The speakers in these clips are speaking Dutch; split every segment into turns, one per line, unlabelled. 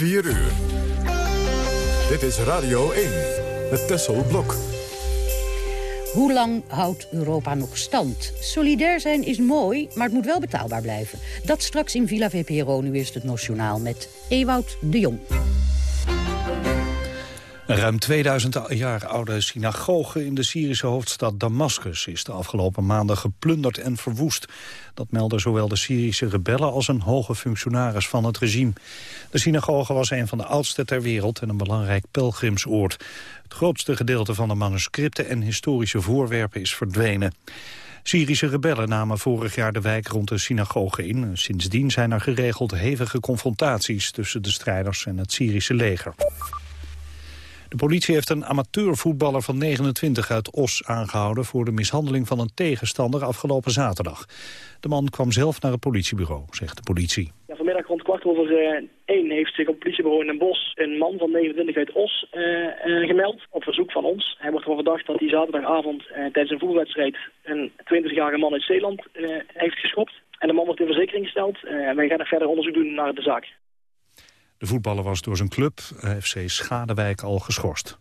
4 uur. Dit is Radio 1 met Tessel Blok.
Hoe lang houdt Europa nog stand? Solidair zijn is mooi, maar het moet wel betaalbaar blijven. Dat straks in Villa VPRO. Nu is het Nationaal met Ewout de Jong.
Een ruim 2000 jaar oude synagoge in de Syrische hoofdstad Damascus is de afgelopen maanden geplunderd en verwoest. Dat melden zowel de Syrische rebellen als een hoge functionaris van het regime. De synagoge was een van de oudste ter wereld en een belangrijk pelgrimsoord. Het grootste gedeelte van de manuscripten en historische voorwerpen is verdwenen. Syrische rebellen namen vorig jaar de wijk rond de synagoge in. Sindsdien zijn er geregeld hevige confrontaties tussen de strijders en het Syrische leger. De politie heeft een amateurvoetballer van 29 uit Os aangehouden... voor de mishandeling van een tegenstander afgelopen zaterdag. De man kwam zelf naar het politiebureau, zegt de politie.
Vanmiddag rond kwart over uh, één heeft zich op het politiebureau in Den Bosch... een man van 29 uit Os uh, uh, gemeld, op verzoek van ons. Hij wordt ervan verdacht dat hij zaterdagavond tijdens een voetbalwedstrijd... een 20-jarige man uit Zeeland heeft geschopt. En de man wordt in verzekering gesteld. en wij gaan er verder onderzoek doen naar de zaak.
De voetballer was door zijn club, FC Schadewijk, al geschorst.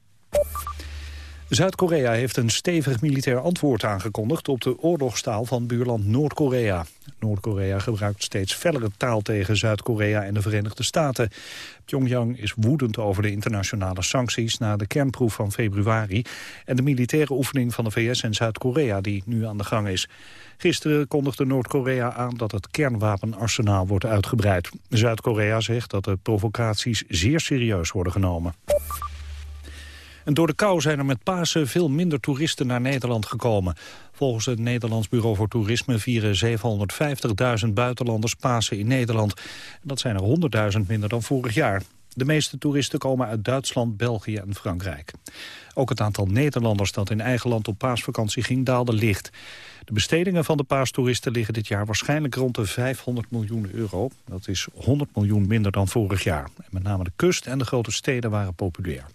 Zuid-Korea heeft een stevig militair antwoord aangekondigd op de oorlogstaal van buurland Noord-Korea. Noord-Korea gebruikt steeds fellere taal tegen Zuid-Korea en de Verenigde Staten. Pyongyang is woedend over de internationale sancties na de kernproef van februari en de militaire oefening van de VS en Zuid-Korea die nu aan de gang is. Gisteren kondigde Noord-Korea aan dat het kernwapenarsenaal wordt uitgebreid. Zuid-Korea zegt dat de provocaties zeer serieus worden genomen. En door de kou zijn er met Pasen veel minder toeristen naar Nederland gekomen. Volgens het Nederlands Bureau voor Toerisme vieren 750.000 buitenlanders Pasen in Nederland. Dat zijn er 100.000 minder dan vorig jaar. De meeste toeristen komen uit Duitsland, België en Frankrijk. Ook het aantal Nederlanders dat in eigen land op paasvakantie ging daalde licht. De bestedingen van de paastoeristen liggen dit jaar waarschijnlijk rond de 500 miljoen euro. Dat is 100 miljoen minder dan vorig jaar. En met name de kust en de grote steden waren populair.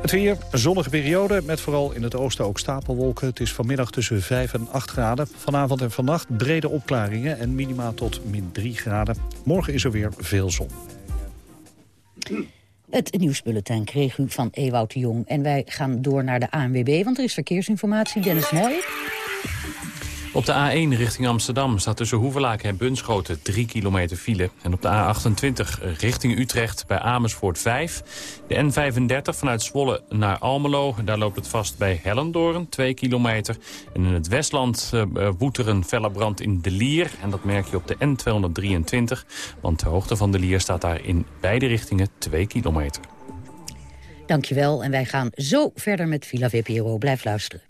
Het weer, zonnige periode, met vooral in het oosten ook stapelwolken. Het is vanmiddag tussen 5 en 8 graden. Vanavond en vannacht brede opklaringen en minima tot min 3 graden. Morgen is er weer veel zon.
Het nieuwsbulletin kreeg u van Ewout de Jong. En wij gaan door naar de ANWB, want er is verkeersinformatie. Dennis Mooi.
Op de A1 richting Amsterdam staat tussen Hoevelaken en Bunschoten 3 kilometer file. En op de A28 richting Utrecht bij Amersfoort 5. De N35 vanuit Zwolle naar Almelo. Daar loopt het vast bij Hellendoorn 2 kilometer. En in het Westland woedt er een felle brand in De Lier. En dat merk je op de N223. Want de hoogte van De Lier staat daar in beide richtingen 2 kilometer.
Dankjewel en wij gaan zo verder met Villa VPRO. Blijf luisteren.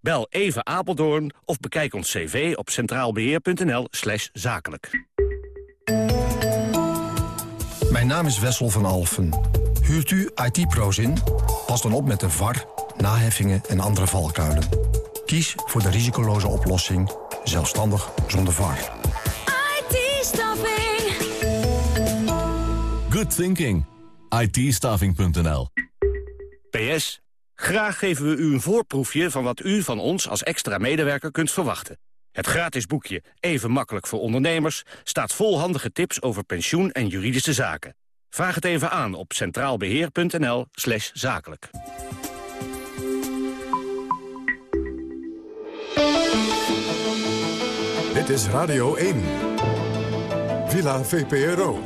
Bel even Apeldoorn of bekijk ons cv op centraalbeheer.nl slash zakelijk.
Mijn naam is Wessel van Alfen. Huurt u IT-pro's in? Pas dan op met de VAR, naheffingen en andere valkuilen. Kies voor de risicoloze oplossing, zelfstandig zonder VAR.
IT-staffing.
Good thinking. it
PS, Graag geven we u een voorproefje van wat u van ons als extra medewerker kunt verwachten. Het gratis boekje Even makkelijk voor ondernemers staat vol handige tips over pensioen en juridische zaken. Vraag het even aan op centraalbeheer.nl slash zakelijk.
Dit is Radio 1. Villa VPRO.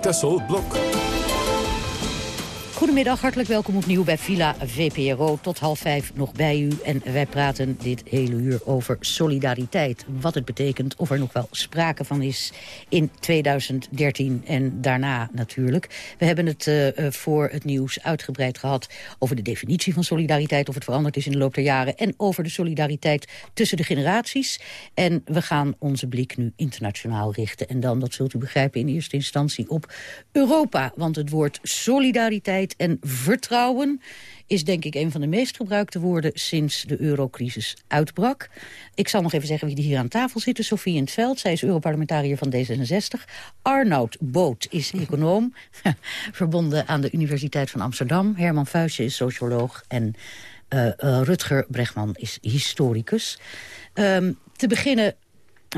Tessel Blok.
Goedemiddag, hartelijk welkom opnieuw bij Villa VPRO. Tot half vijf nog bij u. En wij praten dit hele uur over solidariteit. Wat het betekent, of er nog wel sprake van is in 2013 en daarna natuurlijk. We hebben het uh, voor het nieuws uitgebreid gehad over de definitie van solidariteit... of het veranderd is in de loop der jaren... en over de solidariteit tussen de generaties. En we gaan onze blik nu internationaal richten. En dan, dat zult u begrijpen, in eerste instantie op Europa. Want het woord solidariteit en vertrouwen is denk ik een van de meest gebruikte woorden sinds de eurocrisis uitbrak. Ik zal nog even zeggen wie hier aan tafel zitten. Sofie in het Veld, zij is Europarlementariër van D66. Arnoud Boot is econoom, verbonden aan de Universiteit van Amsterdam. Herman Vuijsje is socioloog en uh, uh, Rutger Bregman is historicus. Um, te beginnen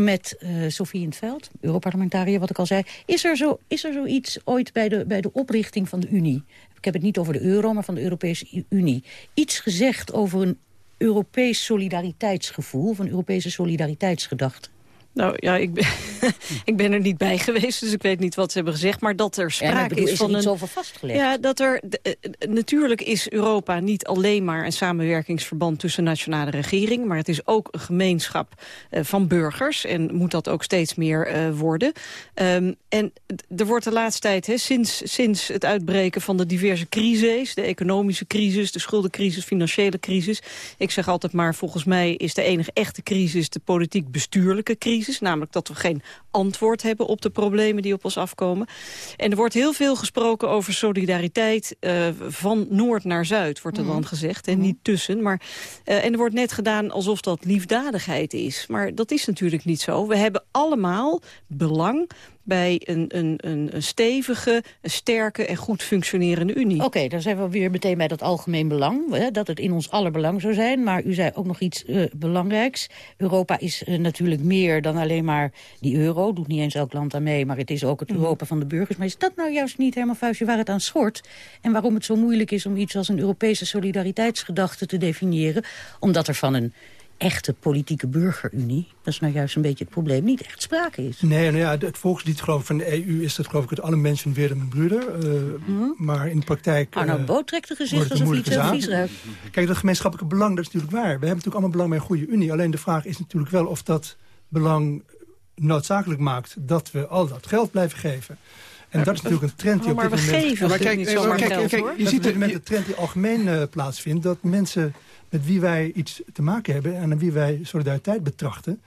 met uh, Sofie in het Veld, Europarlementariër, wat ik al zei. Is er, zo, is er zoiets ooit bij de, bij de oprichting van de Unie... ik heb het niet over de euro, maar van de Europese Unie... iets gezegd over een Europees solidariteitsgevoel... een Europese solidariteitsgedachte?
Nou ja, ik ben, ik ben er niet bij geweest, dus ik weet niet wat ze hebben gezegd. Maar dat er sprake
is,
van
er
een...
over vastgelegd?
Ja, dat er... Eh, eh, natuurlijk is Europa niet alleen maar een samenwerkingsverband tussen nationale regering. Maar het is ook een gemeenschap uh, van burgers. En moet dat ook steeds meer uh, worden. Um, en er wordt de laatste tijd, hè, sinds, sinds het uitbreken van de diverse crises... de economische crisis, de schuldencrisis, financiële crisis... ik zeg altijd maar, volgens mij is de enige echte crisis... de politiek-bestuurlijke crisis Namelijk dat we geen antwoord hebben op de problemen die op ons afkomen. En er wordt heel veel gesproken over solidariteit uh, van noord naar zuid, wordt er dan gezegd. En niet tussen. Maar, uh, en er wordt net gedaan alsof dat liefdadigheid is. Maar dat is natuurlijk niet zo. We hebben allemaal belang bij een, een, een, een stevige, een sterke en goed functionerende Unie.
Oké, okay, dan zijn we weer meteen bij dat algemeen belang. Hè, dat het in ons aller belang zou zijn. Maar u zei ook nog iets uh, belangrijks. Europa is uh, natuurlijk meer dan alleen maar die euro. Doet niet eens elk land aan mee, maar het is ook het mm. Europa van de burgers. Maar is dat nou juist niet, Herman Vuistje, waar het aan schort? En waarom het zo moeilijk is om iets als een Europese solidariteitsgedachte te definiëren? Omdat er van een echte politieke burgerunie, dat is nou juist een beetje het probleem, niet echt sprake is.
Nee, nou ja, het volkslied geloof ik, van de EU is dat geloof ik dat alle mensen weer mijn broeder. Uh, mm. Maar in de praktijk...
Uh, Arno Boot trekt de gezicht alsof iets heel vies ruikt.
Kijk, dat gemeenschappelijke belang, dat is natuurlijk waar. We hebben natuurlijk allemaal belang bij een goede unie. Alleen de vraag is natuurlijk wel of dat belang noodzakelijk maakt dat we al dat geld blijven geven. En dat is natuurlijk een trend die
oh,
op dit
moment... Geven, ja, maar kijk, niet kijk, kijk,
kijk, je ziet dit moment een trend die algemeen uh, plaatsvindt... dat mensen met wie wij iets te maken hebben... en aan wie wij solidariteit betrachten...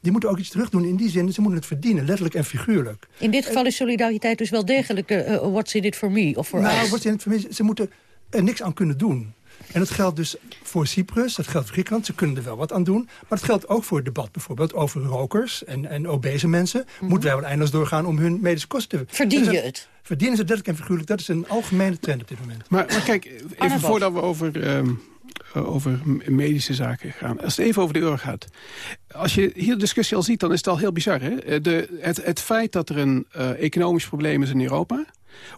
die moeten ook iets terug doen in die zin. Ze moeten het verdienen, letterlijk en figuurlijk.
In dit geval is solidariteit dus wel degelijk... Uh, what's in it for me of for
nou,
us?
what's in it for me, ze moeten er niks aan kunnen doen. En dat geldt dus voor Cyprus, dat geldt voor Griekenland. Ze kunnen er wel wat aan doen. Maar het geldt ook voor het debat bijvoorbeeld over rokers en, en obese mensen. Mm -hmm. Moeten wij wel eindeloos doorgaan om hun medische kosten te...
Verdien je het?
Verdienen ze letterlijk en figuurlijk. Dat is een algemene trend op dit moment.
Maar, maar kijk, even voordat we over... Um over medische zaken gaan. Als het even over de euro gaat. Als je hier de discussie al ziet, dan is het al heel bizar. Hè? De, het, het feit dat er een uh, economisch probleem is in Europa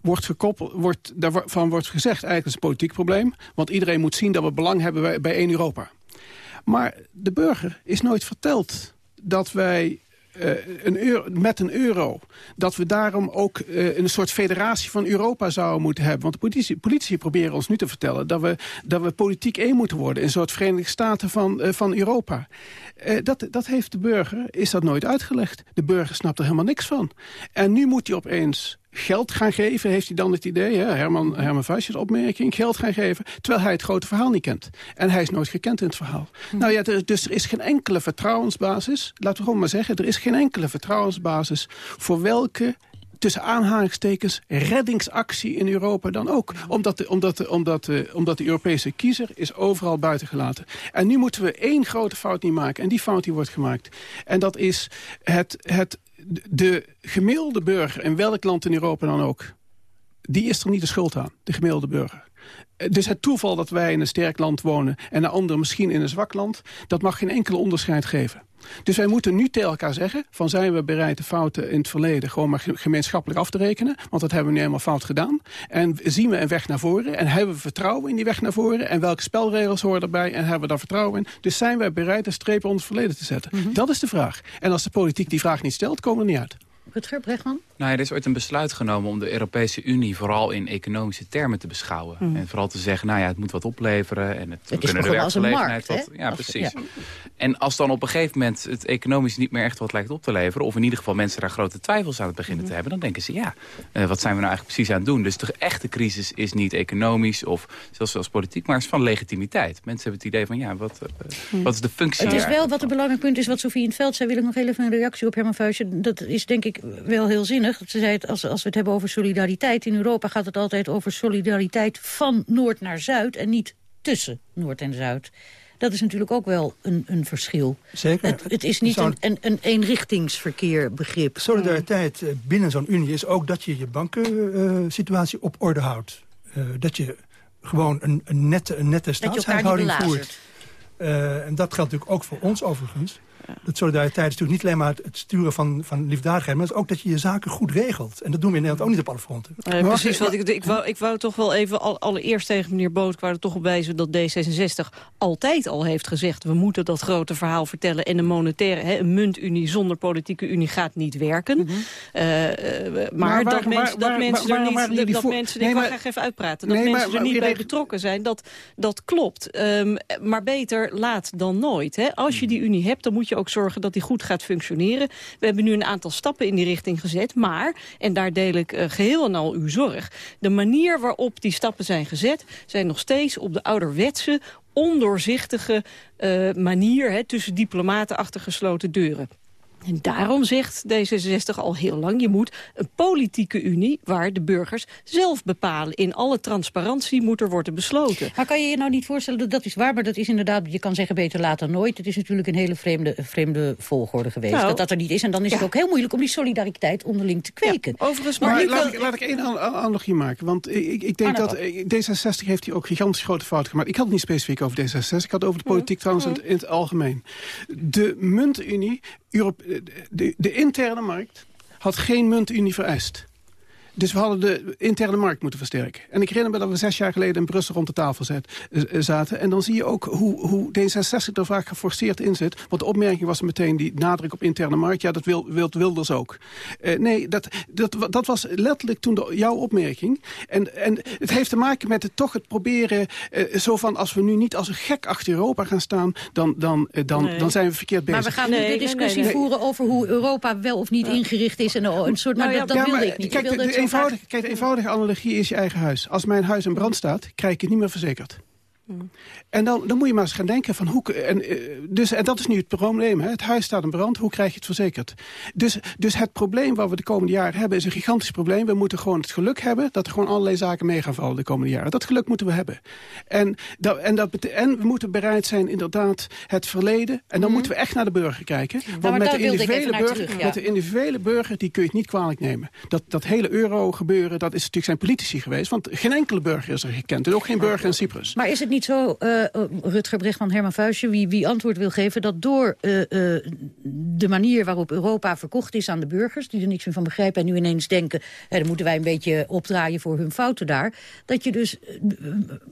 wordt gekoppeld, wordt, daarvan wordt gezegd eigenlijk is een politiek probleem. Want iedereen moet zien dat we belang hebben bij, één Europa. Maar de burger is nooit verteld dat wij uh, een met een euro... dat we daarom ook uh, een soort federatie van Europa zouden moeten hebben. Want de politici, proberen ons nu te vertellen... dat we, dat we politiek één moeten worden. Een soort Verenigde Staten van, uh, van Europa. dat, dat heeft de burger, is dat nooit uitgelegd. De burger snapt er helemaal niks van. En nu moet hij opeens geld gaan geven, heeft hij dan het idee, hè? Herman, Herman Vuijsjes opmerking, geld gaan geven, terwijl hij het grote verhaal niet kent. En hij is nooit gekend in het verhaal. Hm. Nou ja, er, dus er is geen enkele vertrouwensbasis, laten we gewoon maar zeggen, er is geen enkele vertrouwensbasis voor welke tussen aanhalingstekens reddingsactie in Europa dan ook. Omdat de, omdat, de, omdat, de, omdat de Europese kiezer is overal buiten gelaten. En nu moeten we één grote fout niet maken. En die fout die wordt gemaakt. En dat is het, het de gemiddelde burger, in welk land in Europa dan ook... die is er niet de schuld aan, de gemiddelde burger. Dus het toeval dat wij in een sterk land wonen... en de anderen misschien in een zwak land... dat mag geen enkel onderscheid geven. Dus wij moeten nu tegen elkaar zeggen... van zijn we bereid de fouten in het verleden... gewoon maar gemeenschappelijk af te rekenen. Want dat hebben we nu helemaal fout gedaan. En zien we een weg naar voren. En hebben we vertrouwen in die weg naar voren. En welke spelregels horen erbij. En hebben we daar vertrouwen in. Dus zijn wij bereid een streep onder het verleden te zetten. Mm -hmm. Dat is de vraag. En als de politiek die vraag niet stelt, komen we er niet uit.
Rutger Bregman?
Nou, er is ooit een besluit genomen om de Europese Unie vooral in economische termen te beschouwen.
Mhm.
En vooral te zeggen, nou ja, het moet wat opleveren en het,
Het is
kunnen de
als
werkgelegenheid
markt,
wat. Ja,
Als-
precies.
ja.
En als dan op een gegeven moment het economisch niet meer echt wat lijkt op te leveren, of in ieder geval mensen daar grote twijfels aan het beginnen
Mhm.
te hebben, dan denken ze, ja, eh, wat zijn we nou eigenlijk precies aan het doen? Dus de echte crisis is niet economisch of zelfs zelfs politiek, maar is van legitimiteit. Mensen hebben het idee van, ja, wat, eh, wat is de functie
Het is wel wat een belangrijk punt is wat Sofie in het veld zei. Wil ik nog even een reactie op Herman Vuijsje. Dat is denk ik wel heel zinnig. Ze zei het, als, als we het hebben over solidariteit. In Europa gaat het altijd over solidariteit van Noord naar Zuid. En niet tussen Noord en Zuid. Dat is natuurlijk ook wel een, een verschil.
Zeker.
Het, het is niet een, een, een eenrichtingsverkeer begrip.
Solidariteit eh, binnen zo'n unie is ook dat je je bankensituatie op orde houdt. Eh, dat je gewoon een, een nette, een nette staatshuishouding voert. Eh, en dat geldt natuurlijk ook voor ons overigens. Dat solidariteit is natuurlijk niet alleen maar het, sturen van, van liefdadigheid... maar het is ook dat je je zaken goed regelt. En dat doen we in Nederland ook niet op alle fronten.
Eh, precies, wat ik, ik, wou, ik wou toch wel even al, allereerst tegen meneer Boot... ik wou er toch op wijzen dat D66 altijd al heeft gezegd... we moeten dat grote verhaal vertellen en een monetaire... Hè, een muntunie zonder politieke unie gaat niet werken. Eh, eh, maar,
Maar waar-
dat,
waar-
mensen, dat er niet...
waren jullie
dat
voor-
mensen,
Nee,
ik wil
maar-
graag even uitpraten. Dat
Nee, maar-
mensen er niet bij betrokken zijn, dat, dat klopt. Ehm, maar beter laat dan nooit. Hè. Als je die unie hebt, dan moet je ook zorgen dat die goed gaat functioneren. We hebben nu een aantal stappen in die richting gezet. Maar, en daar deel ik eh, geheel en al uw zorg... de manier waarop die stappen zijn gezet... zijn nog steeds op de ouderwetse, ondoorzichtige eh, manier... Tussen diplomaten achter gesloten deuren. En daarom zegt D66 al heel lang... je moet een politieke unie waar de burgers zelf bepalen. In alle transparantie moet er worden besloten.
Maar kan je je nou niet voorstellen, dat dat is waar, maar dat is inderdaad, je kan zeggen beter laat dan nooit. Het is natuurlijk een hele vreemde, vreemde volgorde geweest,
Nou,
dat dat er niet is. En dan is het
ja.
ook heel moeilijk om die solidariteit onderling te kweken.
Overigens,
Maar laat,
kan-
ik, laat ik één an- an- analogie maken. Want ik, ik- denk dat eh, D66 heeft hier ook gigantisch grote fouten gemaakt. Ik had het niet specifiek over D66. Ik had het over de politiek trouwens in, het- in het algemeen. De muntunie, Europe, de, de interne markt, had geen muntunie vereist. Dus we hadden de interne markt moeten versterken. En ik herinner me dat we zes jaar geleden in Brussel rond de tafel zet, eh, eh, zaten. En dan zie je ook hoe, hoe D66 er vaak geforceerd in zit. Want de opmerking was meteen die nadruk op interne markt. Ja, dat wil, wilt Wilders ook. Eh, nee, dat, dat, dat was letterlijk toen de- jouw opmerking. En, en het heeft te maken met het, toch het proberen... eh, zo van, als we nu niet als een gek achter Europa gaan staan... dan, dan, dan,
Nee.
dan zijn we verkeerd bezig.
Maar we gaan
Nee,
nu de discussie
nee, nee.
voeren over hoe Europa wel of niet ingericht is. En een soort, maar
Nou ja,
dat, dat
Ja,
wilde
maar
ik niet.
Kijk,
ik wilde
eenvoudige, kijk, de eenvoudige analogie is je eigen huis. Als mijn huis in brand staat, krijg ik het niet meer verzekerd. En dan, dan moet je maar eens gaan denken van hoe... En, eh, dus, en dat is nu het probleem. Hè? Het huis staat in brand, hoe krijg je het verzekerd? Dus, dus het probleem wat we de komende jaren hebben is een gigantisch probleem. We moeten gewoon het geluk hebben dat er gewoon allerlei zaken mee gaan vallen de komende jaren. Dat geluk moeten we hebben. En, dat, en, dat en we moeten bereid zijn inderdaad het verleden. En dan moeten we echt naar de burger kijken. Want met, de individuele burger,
terug, ja.
met de individuele burger, die kun je het niet kwalijk nemen. Dat, dat hele euro gebeuren, dat is natuurlijk zijn politici geweest. Want geen enkele burger is er gekend. En ook geen burger in Cyprus.
Maar is het niet zo, eh, Rutger Brechtman, Herman Vuijsje, wie, wie antwoord wil geven... dat door eh, eh, de manier waarop Europa verkocht is aan de burgers... die er niks meer van begrijpen en nu ineens denken... Eh, dan moeten wij een beetje opdraaien voor hun fouten daar... dat je dus eh,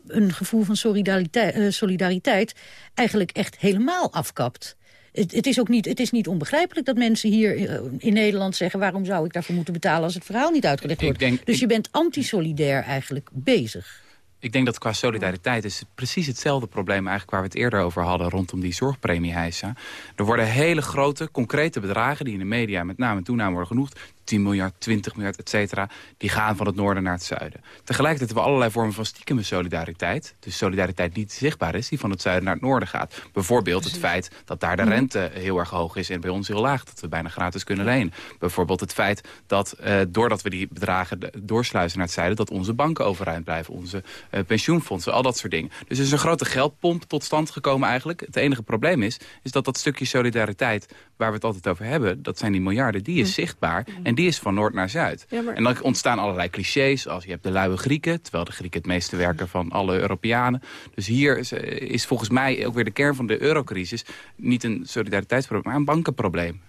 een gevoel van solidariteit, eh, solidariteit eigenlijk echt helemaal afkapt... Het, het, is ook niet, het is niet onbegrijpelijk dat mensen hier eh, in Nederland zeggen... waarom zou ik daarvoor moeten betalen als het verhaal niet uitgelegd wordt.
denk-
dus je bent antisolidair eigenlijk bezig.
Ik denk dat qua solidariteit is het precies hetzelfde probleem eigenlijk waar we het eerder over hadden rondom die zorgpremieheisa. Er worden hele grote, concrete bedragen die in de media met name en toename worden genoemd. 10 miljard, 20 miljard, et cetera. Die gaan van het noorden naar het zuiden. Tegelijkertijd hebben we allerlei vormen van stiekeme solidariteit. Dus solidariteit die niet zichtbaar is, die van het zuiden naar het noorden gaat. Bijvoorbeeld het feit dat daar de rente heel erg hoog is en bij ons heel laag. Dat we bijna gratis kunnen lenen. Bijvoorbeeld het feit dat eh, doordat we die bedragen doorsluizen naar het zuiden... dat onze banken overeind blijven, onze eh, pensioenfondsen, al dat soort dingen. Dus er is een grote geldpomp tot stand gekomen eigenlijk. Het enige probleem is, is dat dat stukje solidariteit waar we het altijd over hebben... dat zijn die miljarden, die is zichtbaar en die is van noord naar zuid.
Ja, maar-
En dan ontstaan allerlei clichés, als je hebt de luie Grieken... terwijl de Grieken het meeste werken van alle Europeanen. Dus hier is, eh, is volgens mij ook weer de kern van de eurocrisis... niet een solidariteitsprobleem, maar een bankenprobleem.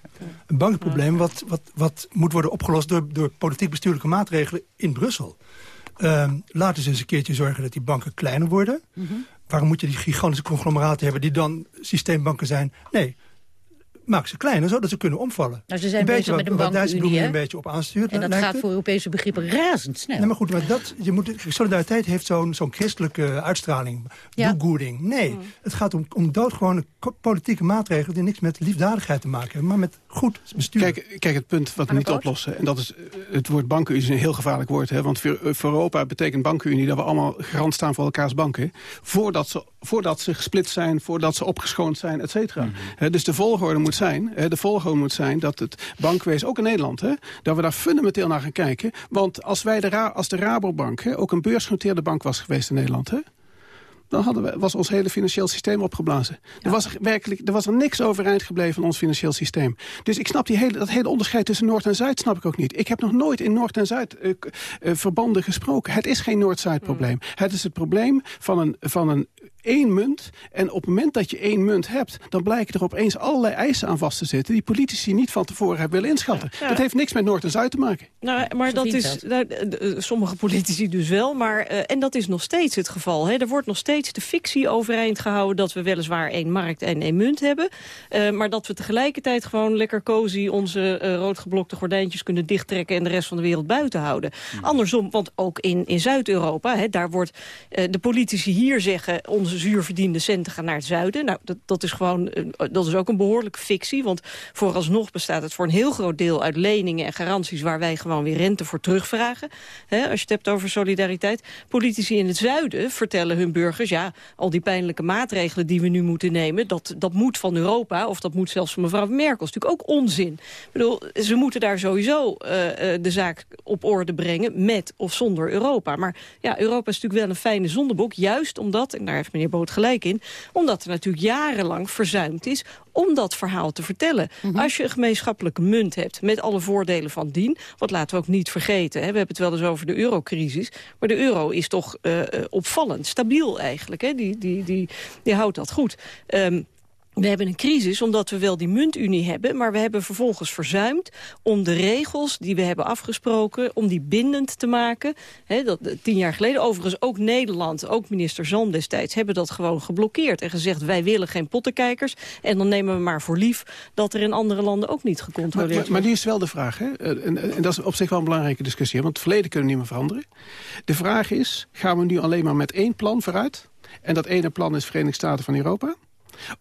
Een bankenprobleem wat, wat, wat moet worden opgelost door, door politiek-bestuurlijke maatregelen in Brussel. Ehm laten ze eens een keertje zorgen dat die banken kleiner worden. Waarom moet je die gigantische conglomeraten hebben die dan systeembanken zijn? Nee, maak ze kleiner, zodat ze kunnen omvallen.
Nou, ze zijn bezig met een bankunie,
een beetje op aanstuurt.
En dat gaat voor Europese begrippen razendsnel.
Nee, maar goed, maar dat, je moet, solidariteit heeft zo'n zo'n christelijke uitstraling. Ja. Do-gooding. Nee, mm. het gaat om, om doodgewone politieke maatregelen... die niks met liefdadigheid te maken hebben, maar met goed bestuur.
Kijk, kijk het punt wat we niet oplossen... en dat is het woord bankenunie is een heel gevaarlijk woord. Hè, want voor, voor Europa betekent bankenunie dat we allemaal garant staan voor elkaars banken... voordat ze, voordat ze gesplitst zijn, voordat ze opgeschoond zijn, et cetera. Mhm. dus de volgorde moet zijn, de volgorde moet zijn dat het bankwezen, ook in Nederland... Hè, dat we daar fundamenteel naar gaan kijken. Want als, wij de, als de Rabobank hè, ook een beursgenoteerde bank was geweest in Nederland... Hè, dan hadden we, was ons hele financieel systeem opgeblazen. Er, was er, werkelijk, er was er niks overeind gebleven van ons financieel systeem. Dus ik snap die hele, dat hele onderscheid tussen Noord en Zuid snap ik ook niet. Ik heb nog nooit in Noord en Zuid uh, uh, verbanden gesproken. Het is geen Noord-Zuid probleem. Mm. Het is het probleem van een, van een één munt. En op het moment dat je één munt hebt... dan blijken er opeens allerlei eisen aan vast te zitten... die politici niet van tevoren hebben willen inschatten. Dat heeft niks met Noord en Zuid te maken.
Nou, maar dat is... Nou, sommige politici dus wel. Maar, uh, en dat is nog steeds het geval. Hè. Er wordt nog steeds de fictie overeind gehouden... dat we weliswaar één markt en één munt hebben. Uh, maar dat we tegelijkertijd gewoon lekker cozy... onze uh, roodgeblokte gordijntjes kunnen dichttrekken... en de rest van de wereld buiten houden. Hmm. Andersom, want ook in, in Zuid-Europa... daar wordt de politici hier zeggen... onze zuurverdiende centen gaan naar het zuiden. Nou, dat, dat, is gewoon, eh, dat is ook een behoorlijke fictie. Want vooralsnog bestaat het voor een heel groot deel uit leningen en garanties... waar wij gewoon weer rente voor terugvragen. Als je het hebt over solidariteit. Politici in het zuiden vertellen hun burgers... ja, al die pijnlijke maatregelen die we nu moeten nemen... dat, dat moet van Europa, of dat moet zelfs van mevrouw Merkel. Dat is natuurlijk ook onzin. Ik bedoel, ze moeten daar sowieso uh, de zaak op orde brengen... met of zonder Europa. Maar ja, Europa is natuurlijk wel een fijne zondebok. Juist omdat, en daar heeft meneer Boot gelijk in... omdat er natuurlijk jarenlang verzuimd is om dat verhaal te vertellen. Mhm. Als je een gemeenschappelijke munt hebt met alle voordelen van dien... wat laten we ook niet vergeten, hè, we hebben het wel eens over de eurocrisis... maar de euro is toch uh, opvallend, stabiel eigenlijk. Hè? Die, die, die, die houdt dat goed. Um, we hebben een crisis omdat we wel die muntunie hebben... maar we hebben vervolgens verzuimd om de regels die we hebben afgesproken... om die bindend te maken. He, dat, tien jaar geleden, overigens ook Nederland, ook minister Zalm destijds... hebben dat gewoon geblokkeerd en gezegd... wij willen geen pottenkijkers en dan nemen we maar voor lief... dat er in andere landen ook niet gecontroleerd wordt.
Maar, maar, die is wel de vraag, hè? En, en, dat is op zich wel een belangrijke discussie... want het verleden kunnen we niet meer veranderen. De vraag is, gaan we nu alleen maar met één plan vooruit... en dat ene plan is Verenigde Staten van Europa...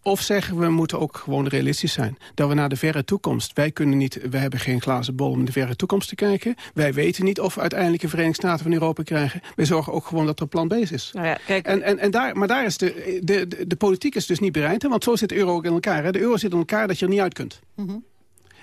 Of zeggen we moeten ook gewoon realistisch zijn. Dat we naar de verre toekomst... Wij kunnen niet, we hebben geen glazen bol om de verre toekomst te kijken. Wij weten niet of we uiteindelijk een Verenigde Staten van Europa krijgen. Wij zorgen ook gewoon dat er plan B is. Nou ja, kijk. En, en, en daar, maar daar is de, de, de, de politiek is dus niet bereid. Hè? Want zo zit de euro ook in elkaar. Hè? De euro zit in elkaar dat je er niet uit kunt. Mm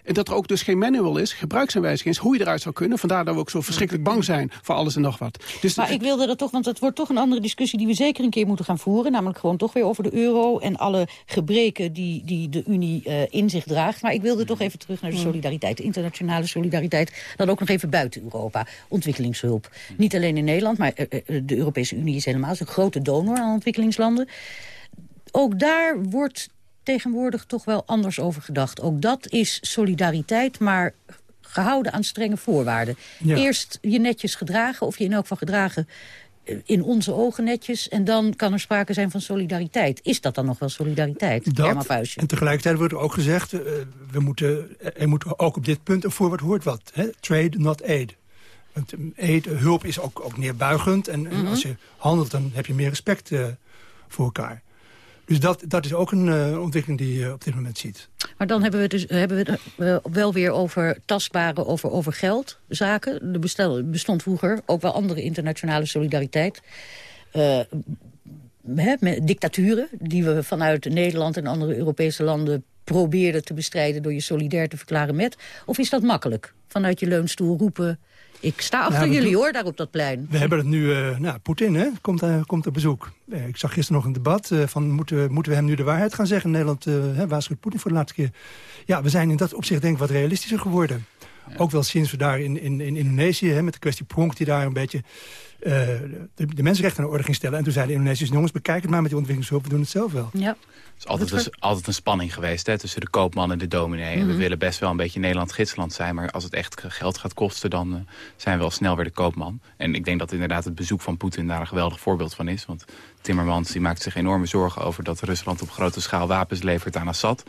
en dat er ook dus geen manual is, gebruiksaanwijzing is... hoe je eruit zou kunnen. Vandaar dat we ook zo verschrikkelijk bang zijn voor alles en nog wat.
Dus maar ik wilde dat toch, want het wordt toch een andere discussie... die we zeker een keer moeten gaan voeren. Namelijk gewoon toch weer over de euro... en alle gebreken die, die de Unie uh, in zich draagt. Maar ik wilde toch even terug naar de solidariteit. De internationale solidariteit. Dan ook nog even buiten Europa. Ontwikkelingshulp. Niet alleen in Nederland, maar uh, de Europese Unie is helemaal... een grote donor aan ontwikkelingslanden. Ook daar wordt tegenwoordig toch wel anders over gedacht. Ook dat is solidariteit, maar gehouden aan strenge voorwaarden. Eerst je netjes gedragen, of je in elk geval gedragen eh, in onze ogen netjes. En dan kan er sprake zijn van solidariteit. Is dat dan nog wel solidariteit,
dat, En tegelijkertijd wordt er ook gezegd... Uh, we moeten, er moet ook op dit punt een voorwoord hoort wat. Hè? Trade, not aid. Want eh, aid, hulp is ook, ook neerbuigend. En, en mhm. als je handelt, dan heb je meer respect uh, voor elkaar. Dus dat, dat is ook een uh, ontwikkeling die je op dit moment ziet.
Maar dan hebben we dus, hebben we uh, wel weer over tastbare, over, over geldzaken. Er bestel, bestond vroeger ook wel andere internationale solidariteit. Uh, met dictaturen die we vanuit Nederland en andere Europese landen probeerden te bestrijden... door je solidair te verklaren met? Of is dat makkelijk? Vanuit je leunstoel roepen... Ik sta achter jullie hoor, daar op dat plein.
We hebben het nu, uh, nou, Poetin hè, komt, uh, komt op bezoek. Uh, ik zag gisteren nog een debat van moeten, moeten we hem nu de waarheid gaan zeggen. Nederland uh, waarschuwt Poetin voor de laatste keer. Ja, we zijn in dat opzicht denk ik wat realistischer geworden. Ook wel sinds we daar in, in, in Indonesië, hè, met de kwestie Pronk... die daar een beetje uh, de, de, mensenrechten de orde ging stellen. En toen zeiden de Indonesische jongens, bekijk het maar met die ontwikkelingshulp, we doen het zelf wel. Ja.
Het is altijd, dus, altijd een spanning geweest hè, tussen de koopman en de dominee. En we mhm. willen best wel een beetje Nederland-Gidsland zijn... maar als het echt geld gaat kosten, dan uh, zijn we al snel weer de koopman. En ik denk dat inderdaad het bezoek van Poetin daar een geweldig voorbeeld van is. Want Timmermans die maakt zich enorme zorgen over dat Rusland op grote schaal wapens levert aan Assad.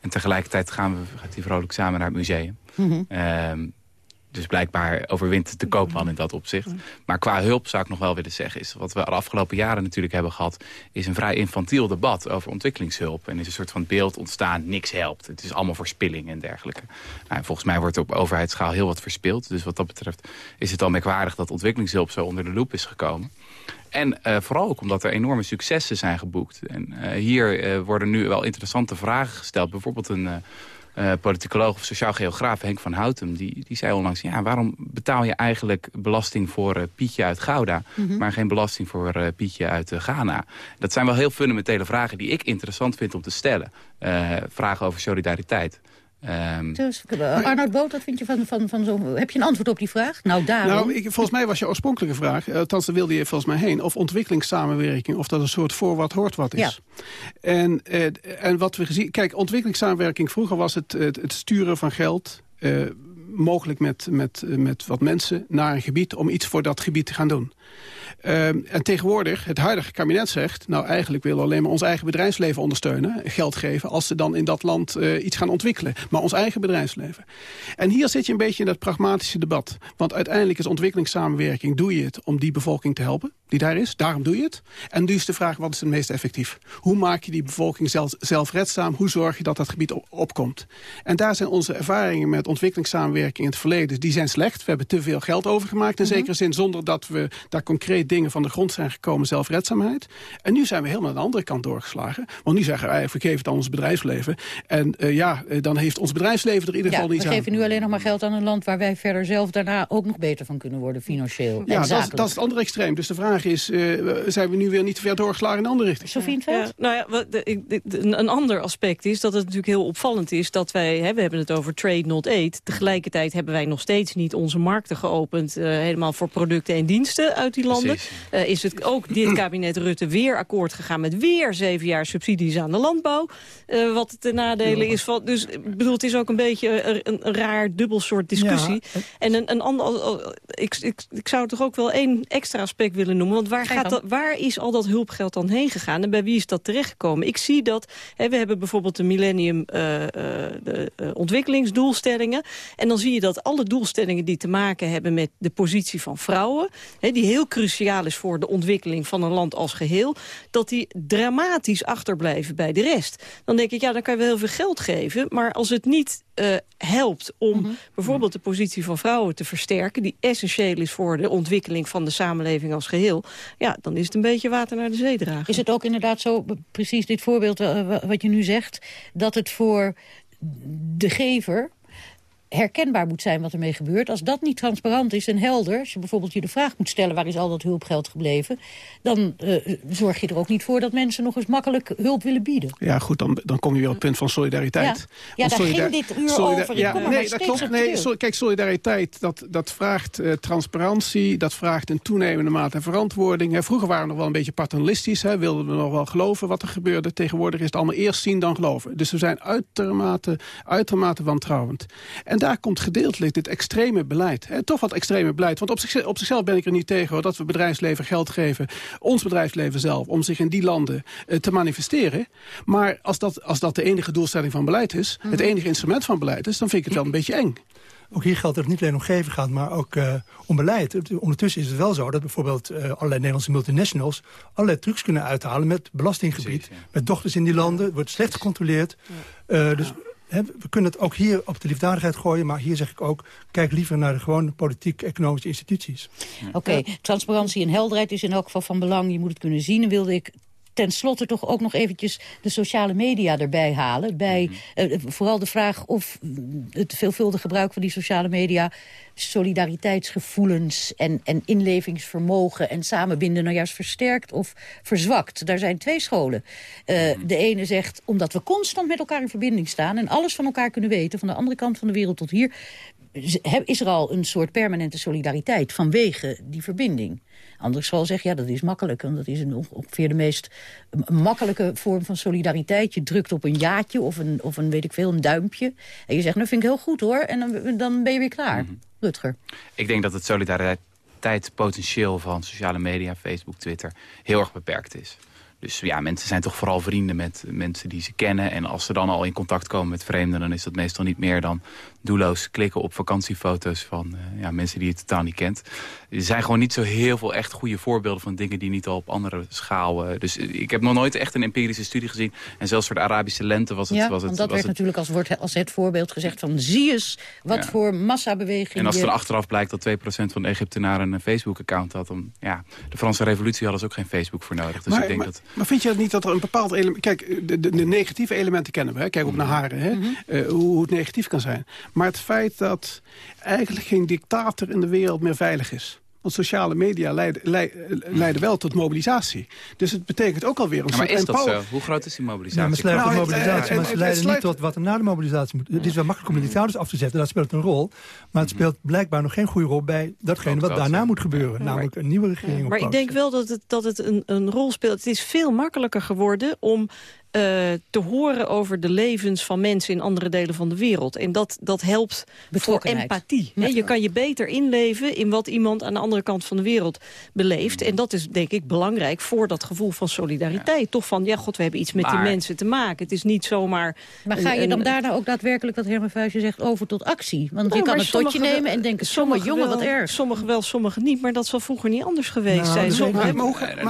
En tegelijkertijd gaan we, gaat hij vrolijk samen naar het museum.
Mhm.
Ehm, dus blijkbaar overwint de koopman in dat opzicht. Maar qua hulp zou ik nog wel willen zeggen... is wat we de afgelopen jaren natuurlijk hebben gehad... is een vrij infantiel debat over ontwikkelingshulp. En is een soort van beeld ontstaan, niks helpt. Het is allemaal verspilling en dergelijke. Nou, volgens mij wordt er op overheidsschaal heel wat verspild. Dus wat dat betreft is het al merkwaardig... dat ontwikkelingshulp zo onder de loep is gekomen. En eh, vooral ook omdat er enorme successen zijn geboekt. En eh, hier eh, worden nu wel interessante vragen gesteld. Bijvoorbeeld een uh, politicoloog of sociaal geograaf Henk van Houtem... die, die zei onlangs, ja, waarom betaal je eigenlijk belasting voor uh, Pietje uit Gouda...
Mhm.
maar geen belasting voor uh, Pietje uit Ghana? Dat zijn wel heel fundamentele vragen die ik interessant vind om te stellen. vragen over solidariteit. Um,
dus, Arnoud Boot, wat vind je van, van, van zo'n... Heb je een antwoord op die vraag? Nou, daarom...
Nou, ik, volgens mij was je oorspronkelijke vraag, althans daar wilde je volgens mij heen... of ontwikkelingssamenwerking, of dat een soort voor wat hoort wat is.
Ja.
En, eh, en wat we gezien... Kijk, ontwikkelingssamenwerking, vroeger was het het, het sturen van geld... Uh, mogelijk met, met, met wat mensen naar een gebied... om iets voor dat gebied te gaan doen. Uh, en tegenwoordig, het huidige kabinet zegt... nou, eigenlijk willen we alleen maar ons eigen bedrijfsleven ondersteunen... geld geven, als ze dan in dat land uh, iets gaan ontwikkelen. Maar ons eigen bedrijfsleven. En hier zit je een beetje in dat pragmatische debat. Want uiteindelijk is ontwikkelingssamenwerking... doe je het om die bevolking te helpen, die daar is. Daarom doe je het. En nu is de vraag, wat is het meest effectief? Hoe maak je die bevolking zelf, zelfredzaam? Hoe zorg je dat dat gebied op, opkomt? En daar zijn onze ervaringen met ontwikkelingssamenwerking in het verleden... die zijn slecht. We hebben te veel geld overgemaakt in
Mhm.
zekere zin... zonder dat we daar concreet dingen van de grond zijn gekomen, zelfredzaamheid. En nu zijn we helemaal aan de andere kant doorgeslagen. Want nu zeggen wij, we geven het aan ons bedrijfsleven. En uh, ja, uh, dan heeft ons bedrijfsleven er in ieder
ja,
geval niets
we
aan.
geven nu alleen nog maar geld aan een land... waar wij verder zelf daarna ook nog beter van kunnen worden, financieel
Ja,
en
dat is, dat is het andere extreem. Dus de vraag is, uh, zijn we nu weer niet te ver doorgeslagen in de andere richting?
Sofie het?
Ja, nou ja, wat, de, ik- de- de- een ander aspect is dat het natuurlijk heel opvallend is... dat wij, hè, we hebben het over trade not aid. Tegelijkertijd hebben wij nog steeds niet onze markten geopend... eh, helemaal voor producten en diensten uit die landen.
Precies.
Eh, is het ook dit kabinet Rutte weer akkoord gegaan... met weer zeven jaar subsidies aan de landbouw. eh, wat ten nadele is van... Dus ik bedoel, het is ook een beetje een, een, raar dubbel soort discussie.
Ja,
En een, een ander, ik, ik, ik zou toch ook wel één extra aspect willen noemen. Want waar, gaat dat, waar is al dat hulpgeld dan heen gegaan? En bij wie is dat terechtgekomen? Ik zie dat, hè, we hebben bijvoorbeeld de millennium eh, eh, de, eh, ontwikkelingsdoelstellingen. En dan zie je dat alle doelstellingen die te maken hebben met de positie van vrouwen... Hè, die heel cruciaal is voor de ontwikkeling van een land als geheel... dat die dramatisch achterblijven bij de rest. Dan denk ik, ja, dan kan je wel heel veel geld geven... maar als het niet eh, helpt om
Mhm.
bijvoorbeeld de positie van vrouwen te versterken... die essentieel is voor de ontwikkeling van de samenleving als geheel... ja, dan is het een beetje water naar de zee dragen.
Is het ook inderdaad zo, precies dit voorbeeld eh, wa- wat je nu zegt... dat het voor de gever herkenbaar moet zijn wat ermee gebeurt. Als dat niet transparant is en helder... als je bijvoorbeeld je de vraag moet stellen... waar is al dat hulpgeld gebleven... dan eh, zorg je er ook niet voor dat mensen nog eens makkelijk hulp willen bieden.
Ja, goed, dan, dan kom je weer op het punt van solidariteit.
Ja. Ja, daar ging dit uur over.
Ja, nee, dat klopt.
op
Nee, so- kijk, solidariteit, dat, dat vraagt eh, transparantie, dat vraagt een toenemende mate verantwoording. Hè. Vroeger waren we nog wel een beetje paternalistisch, hè, wilden we nog wel geloven wat er gebeurde. Tegenwoordig is het allemaal eerst zien dan geloven. Dus we zijn uitermate, uitermate wantrouwend. En daar komt gedeeltelijk dit extreme beleid. Hè, toch wat extreme beleid. Want op, zich, op zichzelf ben ik er niet tegen hoor, dat we bedrijfsleven geld geven. Ons bedrijfsleven zelf, om zich in die landen eh, te manifesteren. Maar als dat, als dat de enige doelstelling van beleid is, het enige instrument van beleid is, dan vind ik het wel een beetje eng.
Ook hier geldt dat het niet alleen om geven gaat, maar ook eh, om beleid. Ondertussen is het wel zo dat bijvoorbeeld eh, allerlei Nederlandse multinationals... allerlei trucs kunnen uithalen met belastinggebied.
Precies, ja.
Met dochters in die landen, wordt slecht gecontroleerd. Eh, dus we kunnen het ook hier op de liefdadigheid gooien... maar hier zeg ik ook, kijk liever naar de gewone politiek-economische instituties.
Oké, transparantie en helderheid is in elk geval van belang. Je moet het kunnen zien. En wilde ik ten slotte toch ook nog eventjes de sociale media erbij halen. Bij eh, vooral de vraag of het veelvuldig gebruik van die sociale media... solidariteitsgevoelens en, en inlevingsvermogen en samenbinden... nou juist versterkt of verzwakt. Daar zijn twee scholen. Eh, De ene zegt, omdat we constant met elkaar in verbinding staan... en alles van elkaar kunnen weten, van de andere kant van de wereld tot hier... is er al een soort permanente solidariteit vanwege die verbinding. Andere school zegt, ja, dat is makkelijk. Want dat is een, ongeveer de meest makkelijke vorm van solidariteit. Je drukt op een jaatje of een, of een weet ik veel, een duimpje. En je zegt, nou vind ik heel goed hoor. En dan, dan ben je weer klaar. Rutger.
Ik denk dat het solidariteitspotentieel van sociale media, Facebook, Twitter, heel erg beperkt is. Dus ja, mensen zijn toch vooral vrienden met mensen die ze kennen. En als ze dan al in contact komen met vreemden... dan is dat meestal niet meer dan doelloos klikken op vakantiefoto's van uh, ja, mensen die je totaal niet kent. Er zijn gewoon niet zo heel veel echt goede voorbeelden van dingen die niet al op andere schaal... Uh, dus ik heb nog nooit echt een empirische studie gezien. En zelfs voor de Arabische lente was het...
Ja,
was het,
want dat
was
werd
het,
natuurlijk als, wordt, als het voorbeeld gezegd van... zie eens wat
Ja.
voor massabeweging
En als
je-
er achteraf blijkt dat 2% van de Egyptenaren een Facebook-account had... Dan, ja, de Franse revolutie hadden ze ook geen Facebook voor nodig. Dus
maar,
ik denk
maar,
dat...
maar vind je niet dat er een bepaald element... Kijk, de, de, de negatieve elementen kennen we. Hè? Kijk ook naar haren, hè? Eh, hoe, hoe het negatief kan zijn. Maar het feit dat eigenlijk geen dictator in de wereld meer veilig is... Want sociale media leiden, leiden, leiden wel tot mobilisatie. Dus het betekent ook alweer een
Ja, maar
soort
is dat
empower-
zo? Hoe groot is die mobilisatie?
Ja, maar ze leiden
Nou,
mobilisatie, maar ze
het-
leiden niet
sluit-
tot wat er na de mobilisatie moet. Het is wel makkelijk om die dictators af te zetten, dat speelt een rol. Maar
Mhm.
het speelt blijkbaar nog geen goede rol bij datgene wat daarna moet gebeuren. Namelijk een nieuwe regering op
Maar ik denk wel dat het, dat het een, een rol speelt. Het is veel makkelijker geworden om eh, te horen over de levens van mensen in andere delen van de wereld. En dat, dat helpt voor empathie. hè. Je kan je beter inleven in wat iemand aan de andere kant van de wereld beleeft. En dat is denk ik belangrijk voor dat gevoel van solidariteit. Toch van, ja god, we hebben iets met die mensen te maken. Het is niet zomaar...
Maar ga je dan
een-
daarna ook daadwerkelijk, wat Herman Vuijsje zegt, over tot actie? Want je
Nou,
kan een totje nemen en denken,
sommigen
jongen, wat erg.
Sommigen wel, sommigen niet. Maar dat zal vroeger niet anders geweest
Nou,
zijn.
maar hoe, maar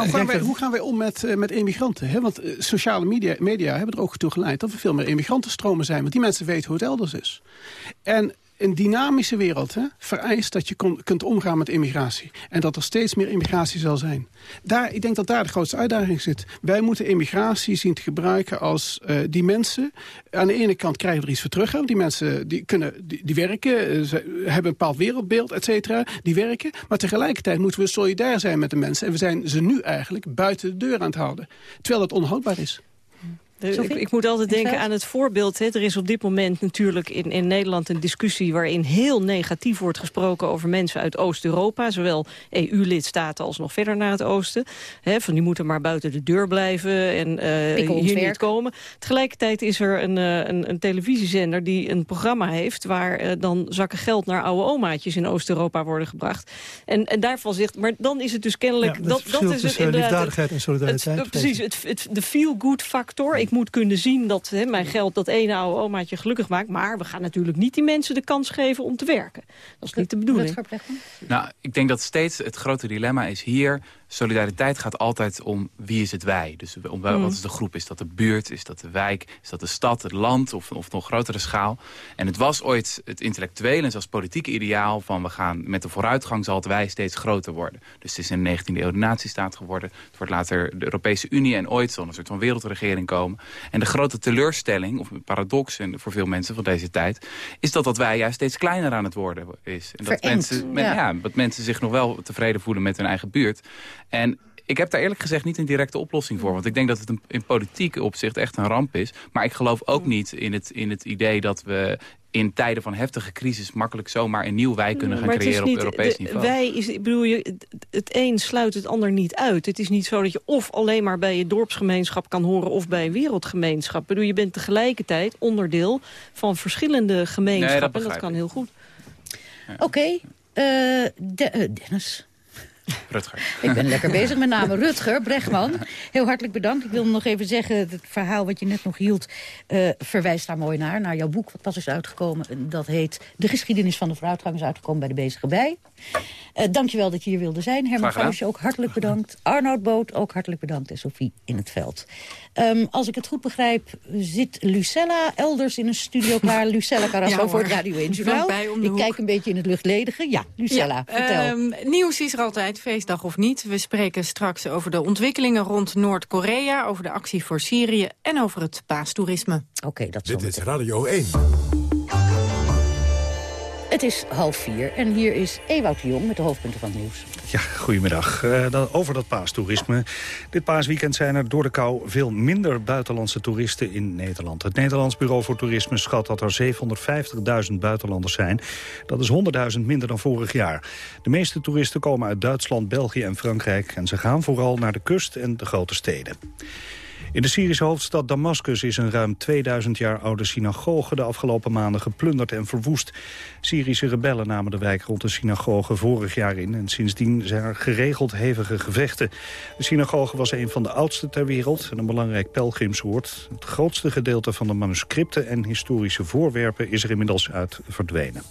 hoe gaan wij, hoe gaan wij om met, eh, met emigranten? Hè? Want eh, sociale media, media hebben er ook toe geleid dat er veel meer emigrantenstromen zijn. Want die mensen weten hoe het elders is. En een dynamische wereld hè, vereist dat je kunt omgaan met immigratie. En dat er steeds meer immigratie zal zijn. Daar, ik denk dat daar de grootste uitdaging zit. Wij moeten immigratie zien te gebruiken als eh, die mensen... aan de ene kant krijgen we er iets voor terug. Want die mensen die kunnen, die, die werken, eh, ze hebben een bepaald wereldbeeld, et cetera. Die werken. Maar tegelijkertijd moeten we solidair zijn met de mensen. En we zijn ze nu eigenlijk buiten de deur aan het houden. Terwijl dat onhoudbaar is.
Sophie?
ik, ik moet altijd denken aan het voorbeeld. Hè. Er is op dit moment natuurlijk in, in Nederland een discussie... waarin heel negatief wordt gesproken over mensen uit Oost-Europa. Zowel EU-lidstaten als nog verder naar het oosten. Hè, van die moeten maar buiten de deur blijven en eh, hier niet komen. Tegelijkertijd is er een, eh, een, een televisiezender die een programma heeft... waar eh, dan zakken geld naar oude omaatjes in Oost-Europa worden gebracht. En, en daarvan zegt... Maar dan is het dus kennelijk...
Ja, dat is het verschil
het
tussen
inderdaad-
liefdadigheid en solidariteit,
het- precies, het, het, de feel-good factor. Ik moet kunnen zien dat hè, mijn geld dat ene oude omaatje gelukkig maakt. Maar we gaan natuurlijk niet die mensen de kans geven om te werken. Dat is niet de bedoeling.
Nou, ik denk dat steeds het grote dilemma is hier... solidariteit gaat altijd om wie is het wij. Dus om wel-
Mm.
wat is de groep? Is dat de buurt? Is dat de wijk? Is dat de stad, het land of, of nog grotere schaal? En het was ooit het intellectuele en zelfs politieke ideaal... van we gaan met de vooruitgang zal het wij steeds groter worden. Dus het is in de 19e eeuw de nazistaat geworden. Het wordt later de Europese Unie en ooit zal een soort van wereldregering komen. En de grote teleurstelling, of een paradox voor veel mensen van deze tijd... is dat dat wij juist steeds kleiner aan het worden is. En dat mensen, men-
ja.
ja, dat mensen zich nog wel tevreden voelen met hun eigen buurt. En ik heb daar eerlijk gezegd niet een directe oplossing voor. Want ik denk dat het een, in politiek opzicht echt een ramp is. Maar ik geloof ook niet in het, in het idee dat we in tijden van heftige crisis... makkelijk zomaar een nieuw wij kunnen gaan
Maar het is
creëren op
niet-
Europees
de-
niveau.
Wij is, ik bedoel, je, het- een sluit het ander niet uit. Het is niet zo dat je of alleen maar bij je dorpsgemeenschap kan horen... of bij een wereldgemeenschap. Ik bedoel, je bent tegelijkertijd onderdeel van verschillende gemeenschappen. en dat kan
ik.
heel goed.
Oké, eh, De- eh, Dennis.
Rutger.
Ik ben lekker bezig met name Rutger Bregman. Heel hartelijk bedankt. Ik wil nog even zeggen, het verhaal wat je net nog hield... eh, verwijst daar mooi naar, naar jouw boek wat pas is uitgekomen. Dat heet De geschiedenis van de vooruitgang is uitgekomen bij de Bezige Bij. Eh dankjewel dat je hier wilde zijn. Herman. Vuijsje ook hartelijk bedankt. Arnoud Boot ook hartelijk bedankt. En Sophie in het veld. Ehm, als ik het goed begrijp, zit Lucella elders in een studio klaar. Lucella Carrasco
Ja,
voor het. Radio 1 Journaal. Ik
hoek.
kijk een beetje in het luchtledige. Ja, Lucella,
Ja,
vertel.
ehm, nieuws is er altijd, feestdag of niet. We spreken straks over de ontwikkelingen rond Noord-Korea... over de actie voor Syrië en over het paastoerisme.
Oké, dat
Dit is. Radio 1.
Het is half vier en hier is Ewout de Jong met de hoofdpunten van het nieuws.
Ja, goedemiddag. Eh, over dat paastoerisme. Dit paasweekend zijn er door de kou veel minder buitenlandse toeristen in Nederland. Het Nederlands Bureau voor Toerisme schat dat er 750.000 buitenlanders zijn. Dat is 100.000 minder dan vorig jaar. De meeste toeristen komen uit Duitsland, België en Frankrijk... en ze gaan vooral naar de kust en de grote steden. In de Syrische hoofdstad Damascus is een ruim 2000 jaar oude synagoge de afgelopen maanden geplunderd en verwoest. Syrische rebellen namen de wijk rond de synagoge vorig jaar in en sindsdien zijn er geregeld hevige gevechten. De synagoge was een van de oudste ter wereld en een belangrijk pelgrimsoord. Het grootste gedeelte van de manuscripten en historische voorwerpen is er inmiddels uit verdwenen.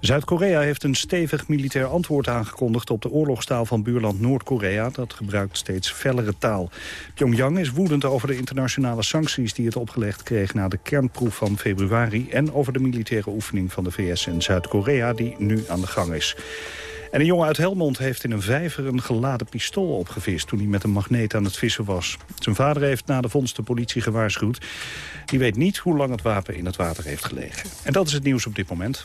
Zuid-Korea heeft een stevig militair antwoord aangekondigd op de oorlogstaal van buurland Noord-Korea. Dat gebruikt steeds fellere taal. Pyongyang is woedend over de internationale sancties die het opgelegd kreeg na de kernproef van februari en over de militaire oefening van de VS en Zuid-Korea die nu aan de gang is. En een jongen uit Helmond heeft in een vijver een geladen pistool opgevist... toen hij met een magneet aan het vissen was. Zijn vader heeft na de vondst de politie gewaarschuwd. Die weet niet hoe lang het wapen in het water heeft gelegen. En dat is het nieuws op dit moment.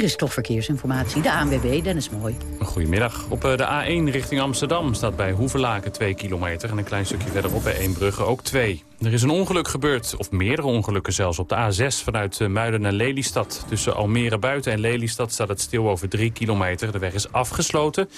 Er is toch verkeersinformatie. De ANWB, Dennis Mooi.
Goedemiddag. Op eh, de A1 richting Amsterdam staat bij Hoevelaken 2 kilometer... en een klein stukje verderop bij Eembrugge ook 2. Er is een ongeluk gebeurd, of meerdere ongelukken zelfs, op de A6 vanuit eh, Muiden naar Lelystad. Tussen Almere Buiten en Lelystad staat het stil over 3 kilometer. De weg is afgesloten.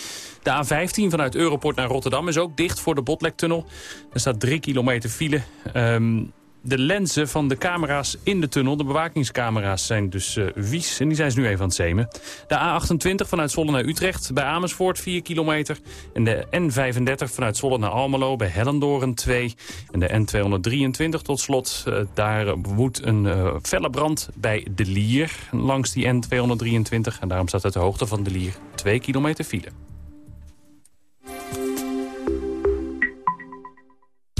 De A15 vanuit Europort naar Rotterdam is ook dicht voor de Botlektunnel. Er staat 3 kilometer file. Um, de lenzen van de camera's in de tunnel, de bewakingscamera's, zijn dus wies. En die zijn ze nu even aan het zemen. De A28 vanuit Zwolle naar Utrecht bij Amersfoort 4 kilometer. En de N35 vanuit Zwolle naar Almelo bij Hellendoorn 2. En de N223 tot slot. Uh, daar woedt een uh, felle brand bij De Lier langs die N223. En daarom staat uit de hoogte van De Lier 2 kilometer file.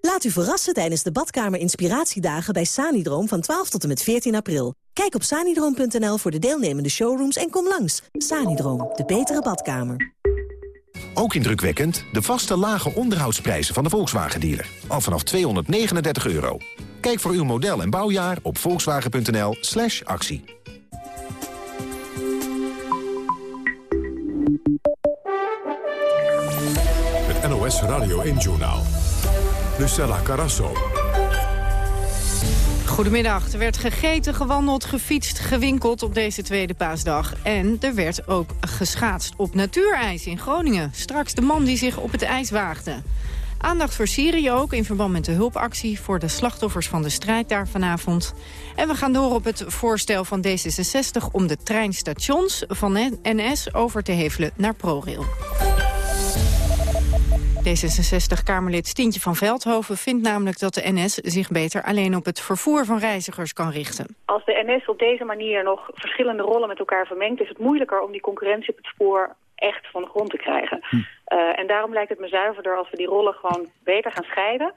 Laat u verrassen tijdens de badkamer inspiratiedagen bij Sanidroom van 12 tot en met 14 april. Kijk op sanidroom.nl voor de deelnemende showrooms en kom langs. Sanidroom, de betere badkamer.
Ook indrukwekkend de vaste lage onderhoudsprijzen van de Volkswagen-dealer. Al vanaf 239 euro. Kijk voor uw model en bouwjaar op volkswagen.nl slash actie.
Het NOS Radio 1-journaal. Lucella Carasso.
Goedemiddag. Er werd gegeten, gewandeld, gefietst, gewinkeld op deze tweede paasdag. En er werd ook geschaatst op natuurijs in Groningen. Straks de man die zich op het ijs waagde. Aandacht voor Syrië ook in verband met de hulpactie... voor de slachtoffers van de strijd daar vanavond. En we gaan door op het voorstel van D66... om de treinstations van NS over te hevelen naar ProRail. D66-Kamerlid Stientje van Veldhoven vindt namelijk dat de NS zich beter alleen op het vervoer van reizigers kan richten.
Als de NS op deze manier nog verschillende rollen met elkaar vermengt, is het moeilijker om die concurrentie op het spoor echt van de grond te krijgen. Hm. Uh, en daarom lijkt het me zuiverder als we die rollen gewoon beter gaan scheiden.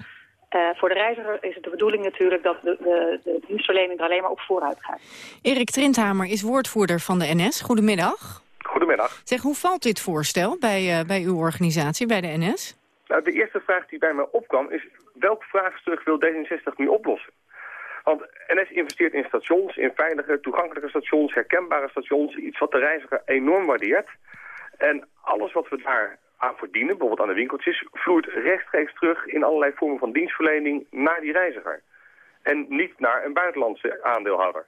Uh, voor de reiziger is het de bedoeling natuurlijk dat de, de, de dienstverlening er alleen maar op vooruit gaat.
Erik Trindhamer is woordvoerder van de NS. Goedemiddag.
Goedemiddag.
Zeg, hoe valt dit voorstel bij, uh, bij uw organisatie, bij de NS?
Nou, de eerste vraag die bij mij opkwam is... welk vraagstuk wil D66 nu oplossen? Want NS investeert in stations, in veilige, toegankelijke stations, herkenbare stations. Iets wat de reiziger enorm waardeert. En alles wat we daar aan verdienen, bijvoorbeeld aan de winkeltjes... vloeit rechtstreeks terug in allerlei vormen van dienstverlening naar die reiziger. En niet naar een buitenlandse aandeelhouder.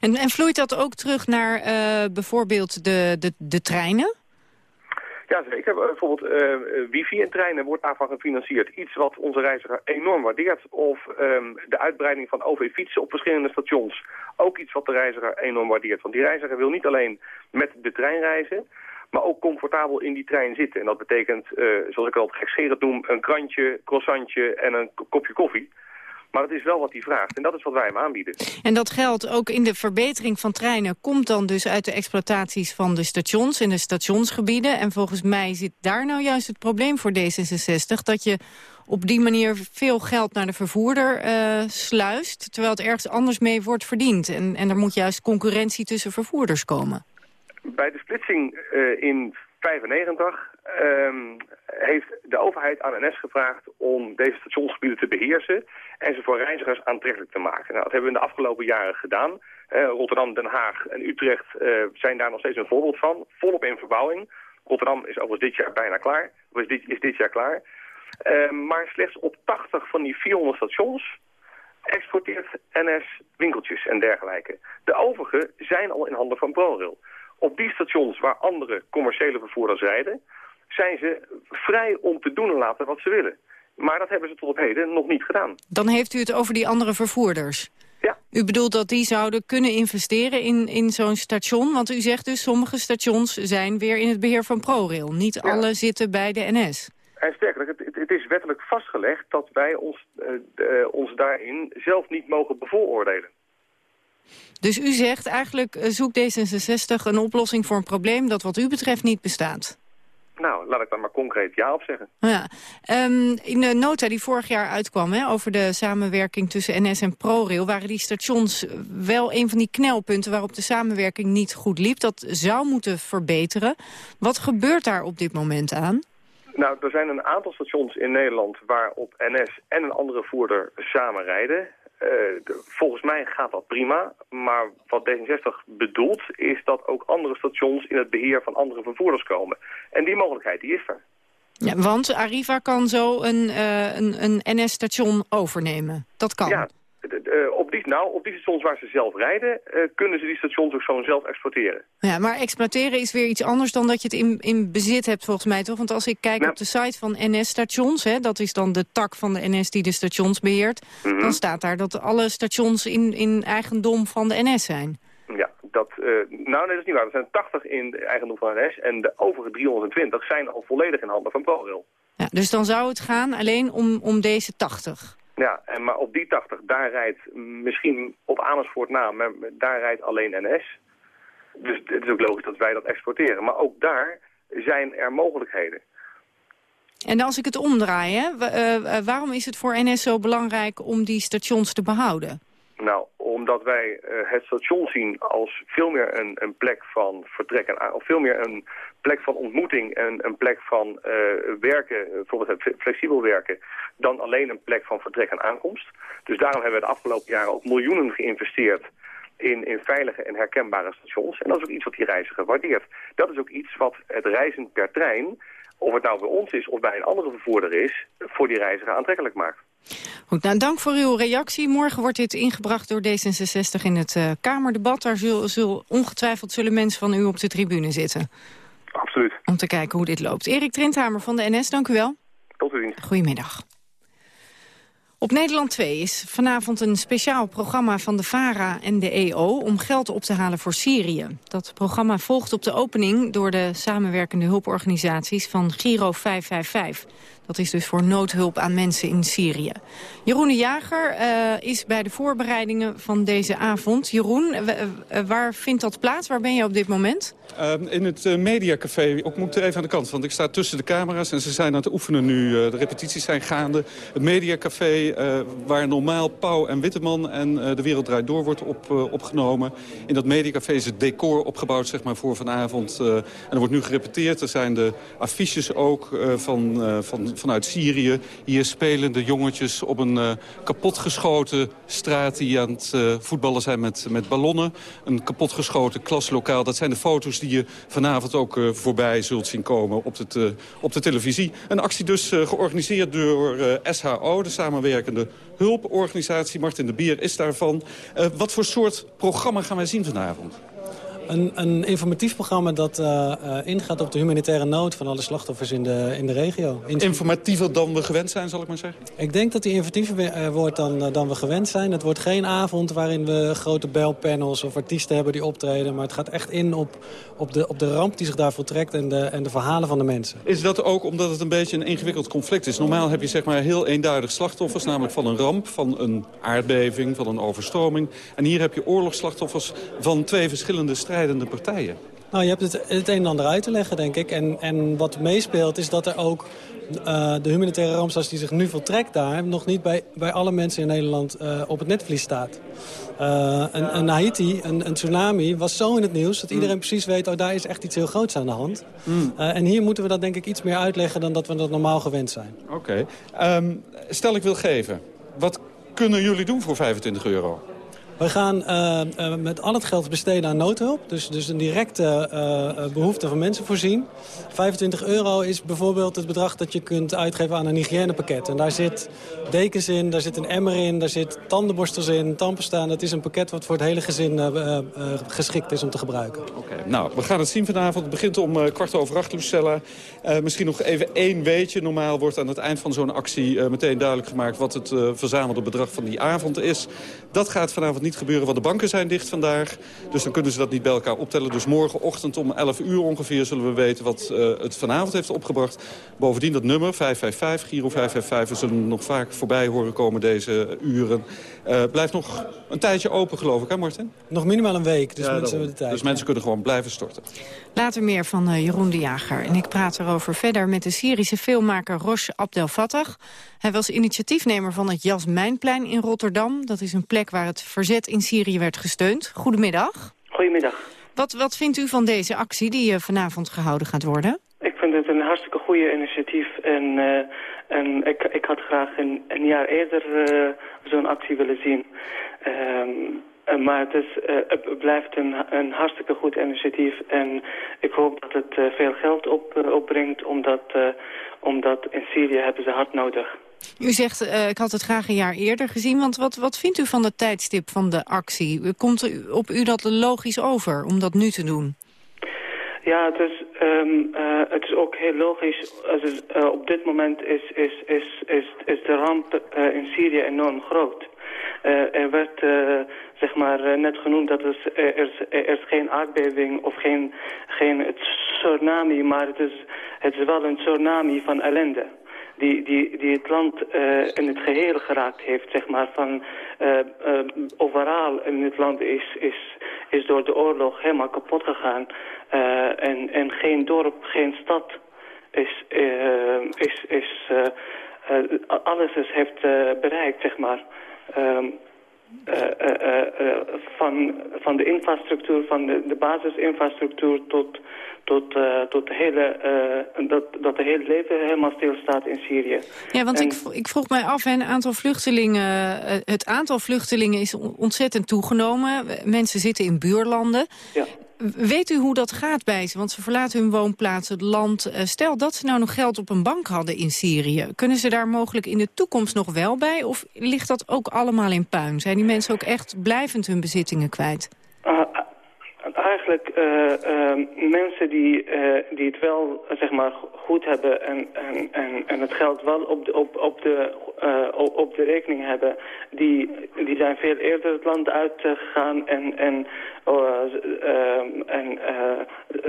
En, en vloeit dat ook terug naar uh, bijvoorbeeld de, de, de treinen?
Ja, zeker. Bijvoorbeeld uh, wifi in treinen wordt daarvan gefinancierd. Iets wat onze reiziger enorm waardeert. Of um, de uitbreiding van OV-fietsen op verschillende stations. Ook iets wat de reiziger enorm waardeert. Want die reiziger wil niet alleen met de trein reizen... maar ook comfortabel in die trein zitten. En dat betekent, uh, zoals ik al gekscherend noem, een krantje, croissantje en een kopje koffie. Maar het is wel wat hij vraagt en dat is wat wij hem aanbieden.
En dat geldt ook in de verbetering van treinen... komt dan dus uit de exploitaties van de stations en de stationsgebieden. En volgens mij zit daar nou juist het probleem voor D66... dat je op die manier veel geld naar de vervoerder uh, sluist... terwijl het ergens anders mee wordt verdiend. En, en er moet juist concurrentie tussen vervoerders komen.
Bij de splitsing uh, in 95 um, heeft de overheid aan NS gevraagd om deze stationsgebieden te beheersen en ze voor reizigers aantrekkelijk te maken. Nou, dat hebben we in de afgelopen jaren gedaan. Rotterdam, Den Haag en Utrecht uh, zijn daar nog steeds een voorbeeld van. Volop in verbouwing. Rotterdam is overigens dit jaar bijna klaar. Is dit, is dit jaar klaar. Uh, maar slechts op 80 van die 400 stations exporteert NS winkeltjes en dergelijke. De overige zijn al in handen van ProRail. Op die stations waar andere commerciële vervoerders rijden... zijn ze vrij om te doen en laten wat ze willen. Maar dat hebben ze tot op heden nog niet gedaan.
Dan heeft u het over die andere vervoerders.
Ja.
U bedoelt dat die zouden kunnen investeren in, in zo'n station? Want u zegt dus sommige stations zijn weer in het beheer van ProRail. Niet alle zitten bij de NS.
En sterker, het, het is wettelijk vastgelegd dat wij ons, uh, uh, ons daarin zelf niet mogen bevooroordelen.
Dus u zegt eigenlijk uh, zoekt D66 een oplossing voor een probleem dat wat u betreft niet bestaat?
Nou, laat ik daar maar concreet ja op zeggen.
Ja. Um, in de nota die vorig jaar uitkwam hè, over de samenwerking tussen NS en ProRail... waren die stations wel een van die knelpunten waarop de samenwerking niet goed liep. Dat zou moeten verbeteren. Wat gebeurt daar op dit moment aan?
Nou, er zijn een aantal stations in Nederland waarop NS en een andere voerder samen rijden. De, volgens mij gaat dat prima, maar wat D66 bedoelt is dat ook andere stations in het beheer van andere vervoerders komen. En die mogelijkheid die is er.
Ja, want Arriva kan zo een, uh, een, een NS-station overnemen. Dat kan.
Ja, op, die, nou, op die stations waar ze zelf rijden, uh, kunnen ze die stations ook zo zelf exploiteren.
Ja, maar exploiteren is weer iets anders dan dat je het in, in bezit hebt volgens mij, toch? Want als ik kijk
Nou.
op de site van NS-stations, dat is dan de tak van de NS die de stations beheert...
Mhm.
dan staat daar dat alle stations in, in eigendom van de NS zijn.
Ja, dat, uh, nou nee, dat is niet waar. Er zijn 80 in de eigendom van NS en de overige 320 zijn al volledig in handen van ProRail.
Ja, dus dan zou het gaan alleen om, om deze 80.
Ja, en maar op die 80, daar rijdt misschien op Amersfoort na, maar daar rijdt alleen NS. Dus het is ook logisch dat wij dat exporteren. Maar ook daar zijn er mogelijkheden.
En als ik het omdraai, hè, uh, waarom is het voor NS zo belangrijk om die stations te behouden?
Nou, omdat wij uh, het station zien als veel meer een, een plek van vertrek en of veel meer een plek van ontmoeting en een plek van uh, werken, bijvoorbeeld flexibel werken, dan alleen een plek van vertrek en aankomst. Dus daarom hebben we de afgelopen jaren ook miljoenen geïnvesteerd in, in veilige en herkenbare stations. En dat is ook iets wat die reiziger waardeert. Dat is ook iets wat het reizen per trein, of het nou bij ons is of bij een andere vervoerder is, voor die reiziger aantrekkelijk maakt.
Goed, nou, dank voor uw reactie. Morgen wordt dit ingebracht door D66 in het uh, Kamerdebat. Daar zul, zul, ongetwijfeld zullen mensen van u op de tribune zitten.
Absoluut.
Om te kijken hoe dit loopt. Erik Trindhamer van de NS, dank u wel.
Tot ziens.
Goedemiddag. Op Nederland 2 is vanavond een speciaal programma van de VARA en de EO... om geld op te halen voor Syrië. Dat programma volgt op de opening door de samenwerkende hulporganisaties van Giro 555. Dat is dus voor noodhulp aan mensen in Syrië. Jeroen de Jager uh, is bij de voorbereidingen van deze avond. Jeroen, uh, waar vindt dat plaats? Waar ben je op dit moment?
In het Mediacafé. Ik moet even aan de kant, want ik sta tussen de camera's... en ze zijn aan het oefenen nu. De repetities zijn gaande. Het Mediacafé, waar normaal Pauw en Witteman en De Wereld Draait Door wordt op, opgenomen. In dat Mediacafé is het decor opgebouwd zeg maar, voor vanavond. En er wordt nu gerepeteerd. Er zijn de affiches ook van, van, vanuit Syrië. Hier spelen de jongetjes op een uh, kapotgeschoten straat... die aan het uh, voetballen zijn met, met ballonnen. Een kapotgeschoten klaslokaal. Dat zijn de foto's die je vanavond ook uh, voorbij zult zien komen op, het, op de televisie. Een actie dus georganiseerd door SHO, de samenwerkende hulporganisatie. Martin de Bier is daarvan. Wat voor soort programma gaan wij zien vanavond?
Een, een informatief programma dat uh, ingaat op de humanitaire nood van alle slachtoffers in de, in de regio.
Informatiever dan we gewend zijn, zal ik maar zeggen?
Ik denk dat die informatiever wordt dan, dan we gewend zijn. Het wordt geen avond waarin we grote belpanels of artiesten hebben die optreden. Maar het gaat echt in op, op, de, op de ramp die zich daar voltrekt en de, en de verhalen van de mensen.
Is dat ook omdat het een beetje een ingewikkeld conflict is? Normaal heb je zeg maar heel eenduidig slachtoffers, namelijk van een ramp, van een aardbeving, van een overstroming. En hier heb je oorlogsslachtoffers van twee verschillende strijdende partijen.
Nou, je hebt het, het een en ander uit te leggen, denk ik. En, en wat meespeelt is dat er ook uh, de humanitaire ramp zoals die zich nu voltrekt daar... nog niet bij, bij alle mensen in Nederland uh, op het netvlies staat. Uh, een, een, Haiti, een, een, tsunami, was zo in het nieuws... dat iedereen precies weet, oh, daar is echt iets heel groots aan de hand. Mm. en hier moeten we dat denk ik iets meer uitleggen... dan dat we dat normaal gewend zijn.
Oké. Okay. Um, stel ik wil geven. Wat kunnen jullie doen voor 25 euro?
We gaan uh, uh, met al het geld besteden aan noodhulp. Dus, dus een directe uh, behoefte van mensen voorzien. 25 euro is bijvoorbeeld het bedrag dat je kunt uitgeven aan een hygiënepakket. En daar zit dekens in, daar zit een emmer in, daar zit tandenborstels in, tandpasta. Dat is een pakket wat voor het hele gezin geschikt is om te gebruiken.
Oké, nou, we gaan het zien vanavond. Het begint om kwart over acht, Lucella. misschien nog even één weetje. Normaal wordt aan het eind van zo'n actie meteen duidelijk gemaakt... wat het verzamelde bedrag van die avond is. Dat gaat vanavond niet gebeuren, want de banken zijn dicht vandaag. Dus dan kunnen ze dat niet bij elkaar optellen. Dus morgenochtend om 11 uur ongeveer zullen we weten wat uh, het vanavond heeft opgebracht. Bovendien dat nummer, 555, Giro 555, we zullen nog vaak voorbij horen komen deze uren. Uh, blijft nog een tijdje open, geloof ik, hè Martin?
Nog minimaal een week, dus, ja, mensen, hebben de tijd.
dus mensen kunnen gewoon blijven storten.
Later meer van uh, Jeroen de Jager. En ik praat erover verder met de Syrische filmmaker Rosh Abdel Fattah. Hij was initiatiefnemer van het Jasmijnplein in Rotterdam. Dat is een plek waar het verzet in Syrië werd gesteund. Goedemiddag.
Goedemiddag.
Wat, wat vindt u van deze actie die uh, vanavond gehouden gaat worden?
Ik vind het een hartstikke goede initiatief. En, uh, en ik, ik had graag een, een jaar eerder uh, zo'n actie willen zien. Um, maar het, is, uh, het blijft een, een, hartstikke goed initiatief. En ik hoop dat het veel geld op, opbrengt, omdat, omdat in Syrië hebben ze hard nodig.
U zegt, uh, ik had het graag een jaar eerder gezien. Want wat, wat vindt u van het tijdstip van de actie? Komt u, op u dat logisch over om dat nu te doen?
Ja, het is, um, uh, het is ook heel logisch. Is, uh, op dit moment is, is, is, is, is de ramp in Syrië enorm groot. er werd zeg maar net genoemd dat er, er, is, er is geen aardbeving of geen, geen tsunami, maar het is, het is wel een tsunami van ellende die, die, die het land uh, in het geheel geraakt heeft, zeg maar, van uh, uh, overal in het land is, is, is door de oorlog helemaal kapot gegaan. en, en geen dorp, geen stad is, is, is alles heeft bereikt, zeg maar. Uh, van, van de infrastructuur, van de, de basisinfrastructuur tot, tot, tot de hele, dat, dat de hele leven helemaal stilstaat in Syrië.
Ja, want ik, ik vroeg mij af, een aantal vluchtelingen, het aantal vluchtelingen is ontzettend toegenomen. Mensen zitten in buurlanden. Ja. Weet u hoe dat gaat bij ze? Want ze verlaten hun woonplaats, het land. Eh, stel dat ze nou nog geld op een bank hadden in Syrië. Kunnen ze daar mogelijk in de toekomst nog wel bij? Of ligt dat ook allemaal in puin? Zijn die mensen ook echt blijvend hun bezittingen kwijt?
Eigenlijk uh, mensen die, die het wel zeg maar, goed hebben en, en, en, en het geld wel op de, op, op de, op de rekening hebben, die, die zijn veel eerder het land uitgegaan en, en Oh, en eh,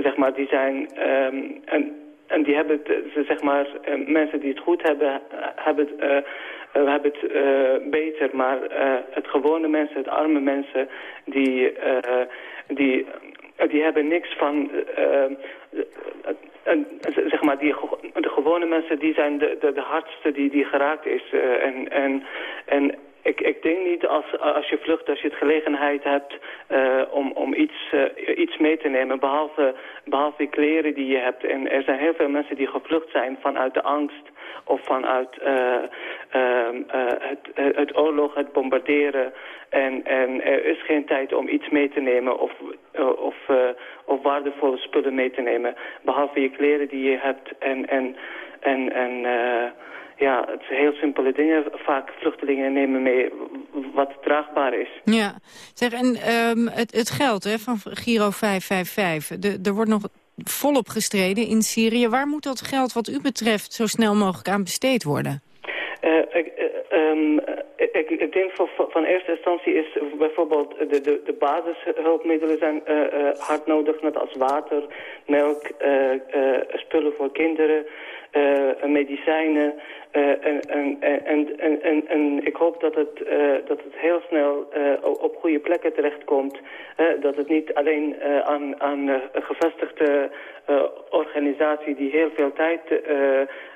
zeg maar, die zijn... Ehm, en, en die hebben het, zeg maar, eh, mensen die het goed hebben, hebben het, uh, hebben het uh, beter. Maar uh, het gewone mensen, het arme mensen, die, die, die hebben niks van... zeg maar, die, de gewone mensen, die zijn de, de, de hardste die, die geraakt is. en, en, en ik, ik denk niet als, als je vlucht, als je het gelegenheid hebt om, om iets, iets mee te nemen, behalve, behalve die kleren die je hebt. En er zijn heel veel mensen die gevlucht zijn vanuit de angst of vanuit uh, het, het oorlog, het bombarderen. En, en er is geen tijd om iets mee te nemen of, of, of waardevolle spullen mee te nemen. Behalve je kleren die je hebt en... en, en, en ja, het zijn heel simpele dingen. Vaak vluchtelingen nemen mee wat draagbaar is.
Ja, zeg, en ehm, het, het geld hè, van Giro 555, de, er wordt nog volop gestreden in Syrië. Waar moet dat geld wat u betreft zo snel mogelijk aan besteed worden?
Ik, um, ik, ik, denk van, van eerste instantie is bijvoorbeeld de, de, de basishulpmiddelen zijn hard nodig, net als water, melk, spullen voor kinderen, medicijnen. En, en, en, en, en, ik hoop dat het, dat het heel snel op goede plekken terechtkomt. dat het niet alleen aan, aan gevestigde organisatie die heel veel tijd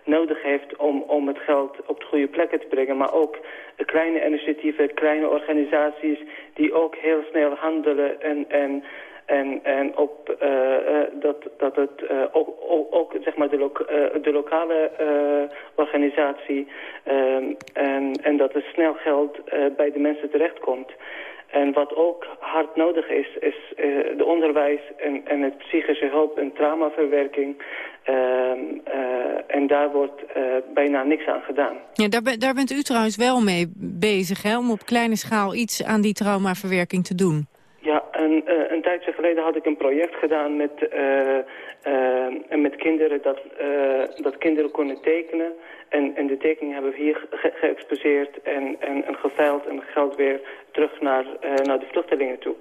nodig heeft om, om het geld op de goede plekken te brengen. Maar ook kleine initiatieven, kleine organisaties die ook heel snel handelen en... en en, en op uh, dat, dat het uh, ook, ook, ook, zeg maar de, de lokale organisatie um, en, en dat er snel geld bij de mensen terechtkomt. En wat ook hard nodig is, is uh, de onderwijs en, en het psychische hulp en traumaverwerking. Uh, en daar wordt bijna niks aan gedaan.
Ja, daar, daar bent u trouwens wel mee bezig, hè? om op kleine schaal iets aan die traumaverwerking te doen.
Ja, een, tijdje geleden had ik een project gedaan met, met kinderen dat, dat kinderen konden tekenen. En, en de tekening hebben we hier ge geëxposeerd en, en, en geveild en geld weer terug naar, naar de vluchtelingen toe.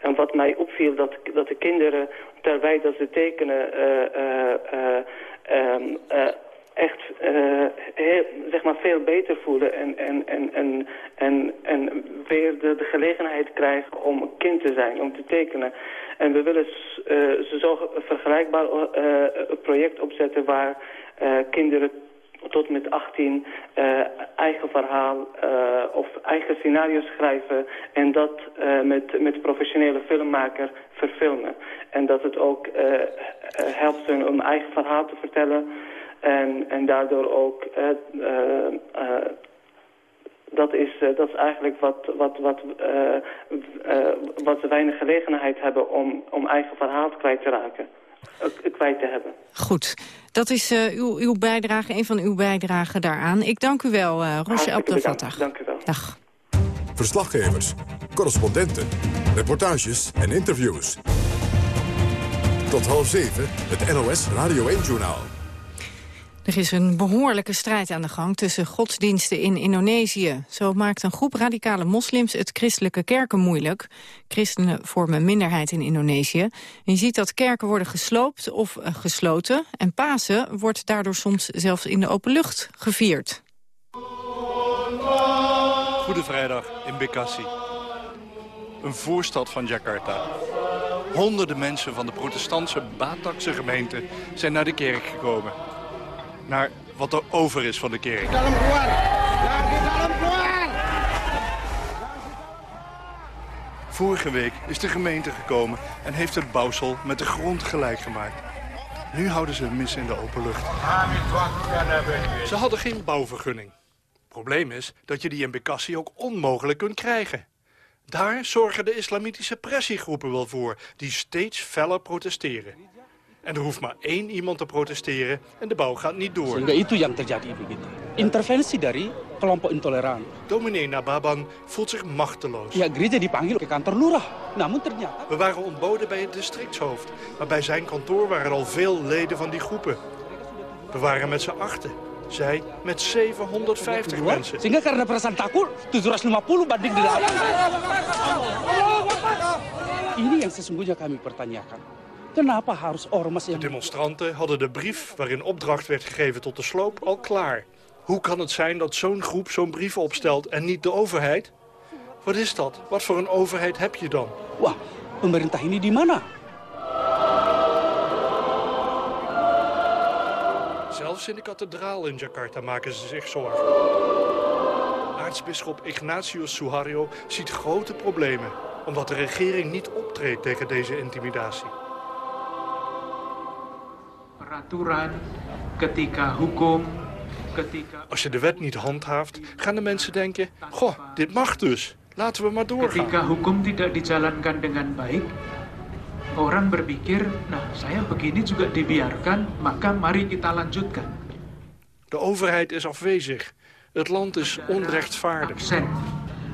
En wat mij opviel, dat, dat de kinderen, terwijl dat ze tekenen, um, echt heel, zeg maar veel beter voelen en, en, en, en, en, en weer de, de gelegenheid krijgen om een kind te zijn, om te tekenen. En we willen uh, zo vergelijkbaar uh, project opzetten waar kinderen tot met 18 uh, eigen verhaal of eigen scenario's schrijven en dat met, met professionele filmmaker verfilmen. En dat het ook helpt hun om eigen verhaal te vertellen en, en daardoor ook dat is, uh, dat is eigenlijk wat, wat, wat, uh, uh, wat ze weinig gelegenheid hebben om, om eigen verhaal kwijt te raken. Kwijt te hebben.
Goed. Dat is uw, uw bijdrage, een van uw bijdragen daaraan. Ik dank u wel, uh, Roosje Abdelfattah.
Dank u wel.
Dag.
Verslaggevers, correspondenten, reportages en interviews. Tot half zeven, het NOS Radio 1-journaal.
Er is een behoorlijke strijd aan de gang tussen godsdiensten in Indonesië. Zo maakt een groep radicale moslims het christelijke kerken moeilijk. Christenen vormen minderheid in Indonesië. En je ziet dat kerken worden gesloopt of uh, gesloten. En Pasen wordt daardoor soms zelfs in de open lucht gevierd.
Goede Vrijdag in Bekasi. Een voorstad van Jakarta. Honderden mensen van de protestantse Batakse gemeente zijn naar de kerk gekomen naar wat er over is van de kerk. Vorige week is de gemeente gekomen en heeft het bouwsel met de grond gelijk gemaakt. Nu houden ze een mis in de open lucht. Ze hadden geen bouwvergunning. Probleem is dat je die in Bekassi ook onmogelijk kunt krijgen. Daar zorgen de islamitische pressiegroepen wel voor, die steeds feller protesteren. En er hoeft maar één iemand te protesteren en de bouw gaat niet door.
Itu yang terjadi begitu. Intervensi dari kelompok intoleran.
Dominee Nababan voelt zich machteloos.
Ja, gereja dipanggil ke kantor lurah. Namun ternyata...
We waren ontboden bij het districtshoofd. Maar bij zijn kantoor waren al veel leden van die groepen. We waren met z'n achten. Zij met 750 mensen.
Sehingga karena perasaan takut, 750 banding 8. Ini yang sesungguhnya kami pertanyakan.
De demonstranten hadden de brief waarin opdracht werd gegeven tot de sloop al klaar. Hoe kan het zijn dat zo'n groep zo'n brief opstelt en niet de overheid? Wat is dat? Wat voor een overheid heb je dan?
Wah, pemerintah ini di mana?
Zelfs in de kathedraal in Jakarta maken ze zich zorgen. Aartsbisschop Ignatius Suharyo ziet grote problemen... omdat de regering niet optreedt tegen deze intimidatie.
Peraturan, ketika hukum, ketika...
Als je de wet niet handhaaft, gaan de mensen denken... Goh, dit mag dus. Laten we maar doorgaan.
Ketika hukum tidak dijalankan dengan baik, orang berpikir, nah saya begini juga dibiarkan, maka mari kita lanjutkan.
De overheid is afwezig. Het land is onrechtvaardig.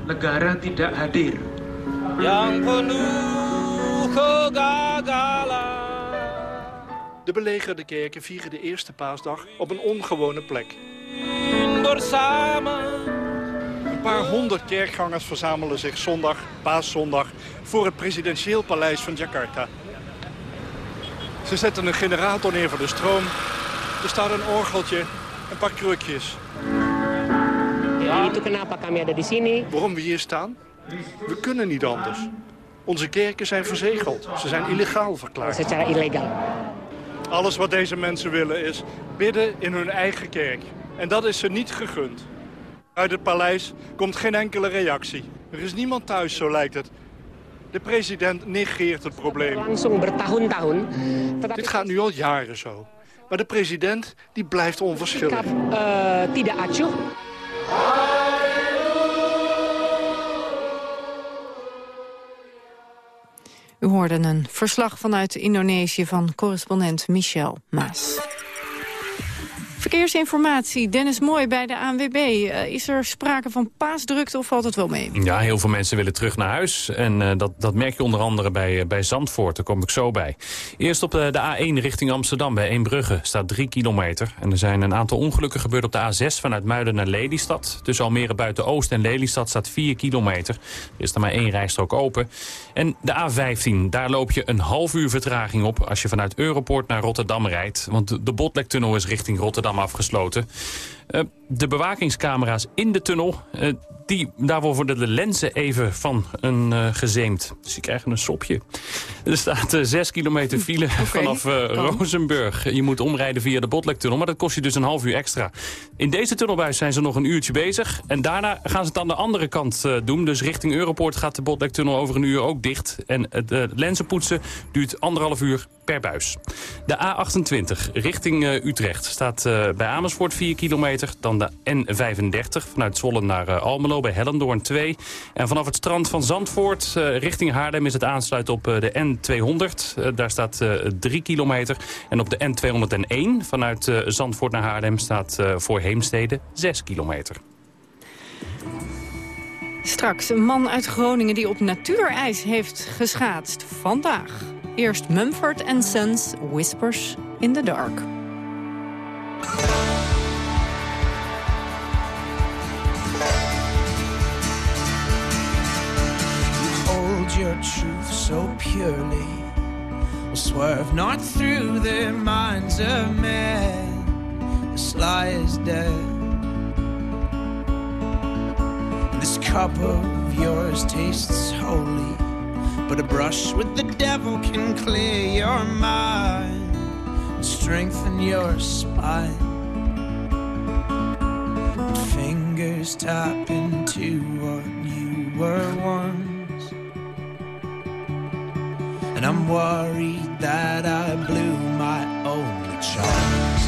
negara tidak hadir.
Yang penuh kegagalan.
De belegerde kerken vieren de eerste paasdag op een ongewone plek. Een paar honderd kerkgangers verzamelen zich zondag, paaszondag, voor het presidentieel paleis van Jakarta. Ze zetten een generator neer voor de stroom. Er staat een orgeltje, een paar krukjes.
Itu kenapa kami ada di sini.
Waarom we hier staan? We kunnen niet anders. Onze kerken zijn verzegeld. Ze zijn illegaal verklaard.
Secara ilegal.
Alles wat deze mensen willen is bidden in hun eigen kerk. En dat is ze niet gegund. Uit het paleis komt geen enkele reactie. Er is niemand thuis, zo lijkt het. De president negeert het probleem. Dit gaat nu al jaren zo. Maar de president die blijft onverschillig.
U hoorde een verslag vanuit Indonesië van correspondent Michel Maas. Verkeersinformatie, Dennis Mooi bij de ANWB. Eh, is er sprake van paasdrukte of valt het wel mee?
Ja, heel veel mensen willen terug naar huis. En uh, dat, dat merk je onder andere bij, uh, bij Zandvoort. Daar kom ik zo bij. Eerst op de, de A1 richting Amsterdam bij Eembrugge staat 3 kilometer. En er zijn een aantal ongelukken gebeurd op de A6 vanuit Muiden naar Lelystad. Tussen Almere buiten Oost en Lelystad staat 4 kilometer. Er is er maar één rijstrook open. En de A15, daar loop je een half uur vertraging op... als je vanuit Europoort naar Rotterdam rijdt. Want de Botlektunnel is richting Rotterdam afgesloten. De bewakingscamera's in de tunnel, uh, die, daar worden de lenzen even van een uh, gezeemd. Dus die krijgen een sopje. Er staat 6 kilometer file okay, vanaf Rozenburg. Je moet omrijden via de Botlektunnel, maar dat kost je dus een half uur extra. In deze tunnelbuis zijn ze nog een uurtje bezig. En daarna gaan ze het aan de andere kant doen. Dus richting Europoort gaat de Botlektunnel over een uur ook dicht. En het lenzen poetsen duurt anderhalf uur per buis. De A28 richting Utrecht staat bij Amersfoort 4 kilometer. Dan de N35 vanuit Zwolle naar uh, Almelo bij Hellendoorn 2. En vanaf het strand van Zandvoort uh, richting Haarlem is het aansluiten op uh, de N200. daar staat 3 kilometer. En op de N201 vanuit Zandvoort naar Haarlem staat voor Heemstede 6 kilometer.
Straks een man uit Groningen die op natuurijs heeft geschaatst. Vandaag. Eerst Mumford Sons, Whispers in the Dark.
Your truth so purely will swerve not through the minds of men. The sly is dead. This cup of yours tastes holy, but a brush with the devil can clear your mind and strengthen your spine. Fingers tap into what you were once. And I'm worried that I blew my only chance.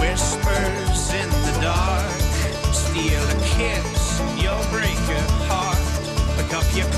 Whispers in the dark, steal a kiss, you'll break your heart. Pick up your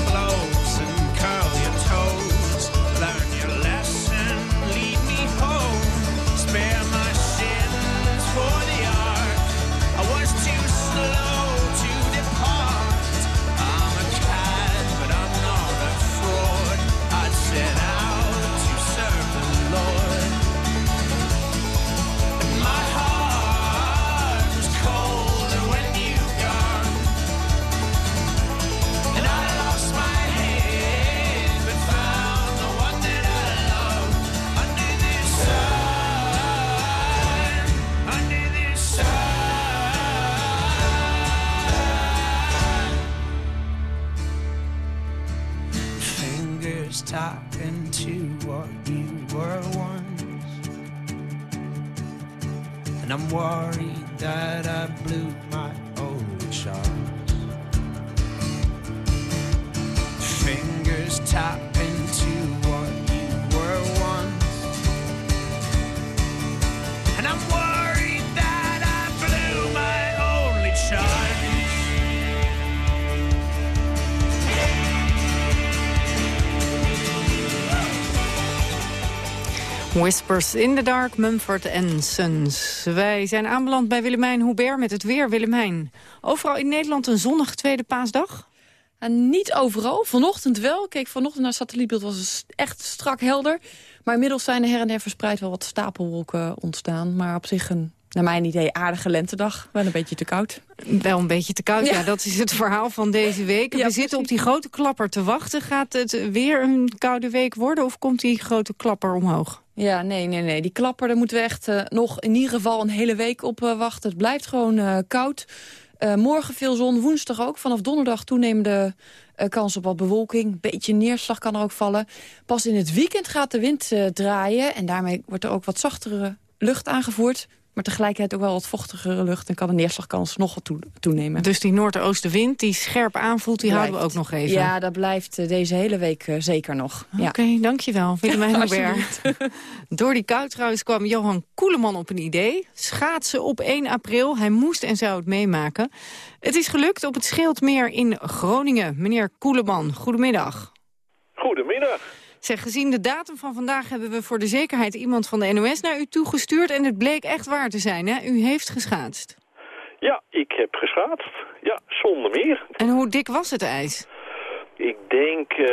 Whispers in the Dark, Mumford Sons. Wij zijn aanbeland bij Willemijn Hubert met het weer. Willemijn, overal in Nederland een zonnige tweede paasdag?
En niet overal. Vanochtend wel. Kijk, vanochtend naar satellietbeeld was echt strak helder. Maar inmiddels zijn er her en der verspreid wel wat stapelwolken ontstaan. Maar op zich een, naar mijn idee, aardige lentedag. Wel een beetje te koud.
Wel een beetje te koud, ja. dat is het verhaal van deze week. We zitten op die grote klapper te wachten. Gaat het weer een koude week worden of komt die grote klapper omhoog?
Ja, nee, nee, nee. Die klapper, daar moeten we echt uh, nog in ieder geval een hele week op uh, wachten. Het blijft gewoon uh, koud. morgen veel zon, woensdag ook. Vanaf donderdag toenemende kans op wat bewolking. Beetje neerslag kan er ook vallen. Pas in het weekend gaat de wind draaien. En daarmee wordt er ook wat zachtere lucht aangevoerd. Maar tegelijkertijd ook wel wat vochtigere lucht... en kan de neerslagkans nog wat toenemen.
Dus die noordoostenwind die scherp aanvoelt, die houden we ook nog even?
Ja, dat blijft deze hele week uh, zeker nog.
Oké, okay, dankjewel. Willemijn Hubert. Door die kou trouwens kwam Johan Koeleman op een idee. Schaatsen op 1 april. Hij moest en zou het meemaken. Het is gelukt op het Schildmeer in Groningen. Meneer Koeleman, goedemiddag.
Goedemiddag.
Zeg, gezien de datum van vandaag hebben we voor de zekerheid iemand van de NOS naar u toegestuurd. En het bleek echt waar te zijn, hè? U heeft geschaatst.
Ja, ik heb geschaatst. Ja, zonder meer.
En hoe dik was het ijs?
Ik denk uh,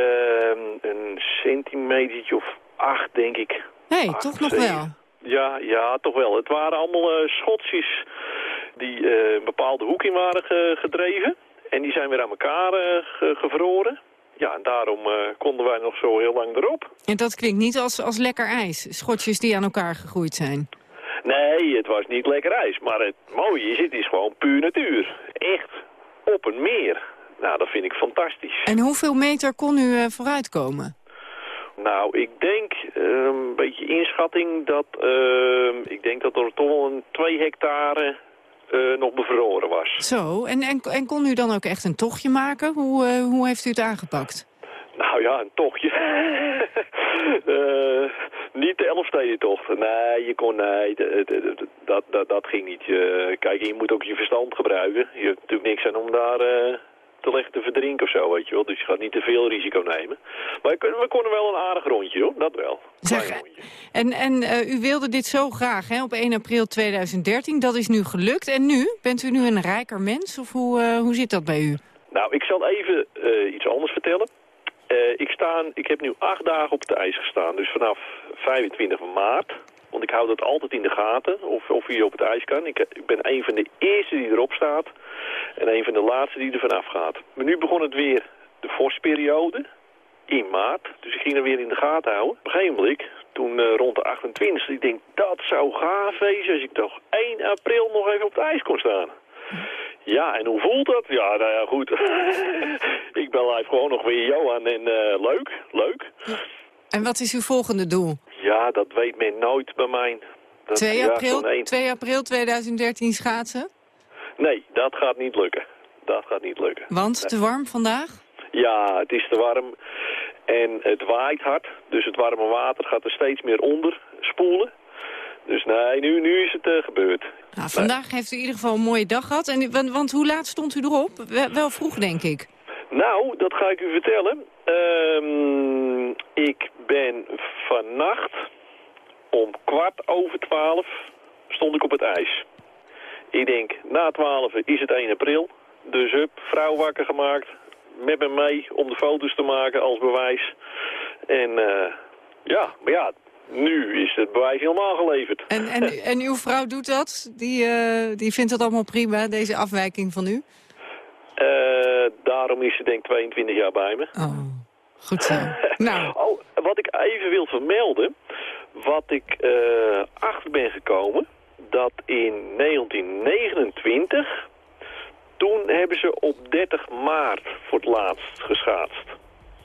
een centimeter of acht, denk ik.
Nee, hey, toch nog wel?
Ja, ja, toch wel. Het waren allemaal uh, schotjes die uh, een bepaalde hoek in waren ge gedreven. En die zijn weer aan elkaar ge gevroren. Ja, en daarom uh, konden wij nog zo heel lang erop.
En dat klinkt niet als, als lekker ijs, schotjes die aan elkaar gegroeid zijn.
Nee, het was niet lekker ijs. Maar het mooie is, het is gewoon puur natuur. Echt op een meer. Nou, dat vind ik fantastisch.
En hoeveel meter kon u uh, vooruitkomen?
Nou, ik denk, uh, een beetje inschatting, dat ik denk dat er toch wel een 2 hectare uh, nog bevroren was.
Zo, en, en, en kon u dan ook echt een tochtje maken? Hoe, uh, hoe heeft u het aangepakt?
Nou ja, een tochtje. uh, niet de Elfstedentocht. Nee, je kon, nee, dat, dat, dat ging niet. kijk, je moet ook je verstand gebruiken. Je hebt natuurlijk niks aan om daar te leggen te verdrinken of zo, weet je wel. Dus je gaat niet te veel risico nemen. Maar we konden wel een aardig rondje, hoor. Dat wel.
Zeg, en en uh, u wilde dit zo graag, hè, op 1 april 2013. Dat is nu gelukt. En nu? Bent u nu een rijker mens? Of hoe, uh, hoe zit dat bij u?
Nou, ik zal even uh, iets anders vertellen. ik, sta, ik heb nu acht dagen op het ijs gestaan. Dus vanaf 25 maart want ik hou dat altijd in de gaten, of, of je op het ijs kan. Ik, ik, ben een van de eerste die erop staat en een van de laatste die er vanaf gaat. Maar nu begon het weer de vorstperiode in maart. Dus ik ging er weer in de gaten houden. Op een gegeven moment, toen uh, rond de 28 ik denk dat zou gaaf wezen als ik toch 1 april nog even op het ijs kon staan. Ja, en hoe voelt dat? Ja, nou ja, goed. ik ben live gewoon nog weer Johan en uh, leuk, leuk.
En wat is uw volgende doel?
Ja, dat weet men nooit bij mij. Dat,
2, april, 2 april 2013 schaatsen?
Nee, dat gaat niet lukken. Dat gaat niet lukken.
Want te warm vandaag?
Ja, het is te warm en het waait hard. Dus het warme water gaat er steeds meer onder spoelen. Dus nee, nu, nu is het uh, gebeurd.
Nou, vandaag heeft u in ieder geval een mooie dag gehad. En, want, want hoe laat stond u erop? Wel, wel vroeg, denk ik.
Nou, dat ga ik u vertellen. Um, ik ben vannacht om kwart over twaalf stond ik op het ijs. Ik denk, na twaalf is het 1 april. Dus hup, vrouw wakker gemaakt. Met me mee om de foto's te maken als bewijs. En uh, ja, maar ja, nu is het bewijs helemaal geleverd.
En, en, en uw vrouw doet dat? Die, uh, die vindt dat allemaal prima, deze afwijking van u?
Uh, daarom is ze denk ik 22 jaar bij me.
Oh, goed zo. nou.
Oh, wat ik even wil vermelden, wat ik uh, achter ben gekomen, dat in 1929, toen hebben ze op 30 maart voor het laatst geschaatst.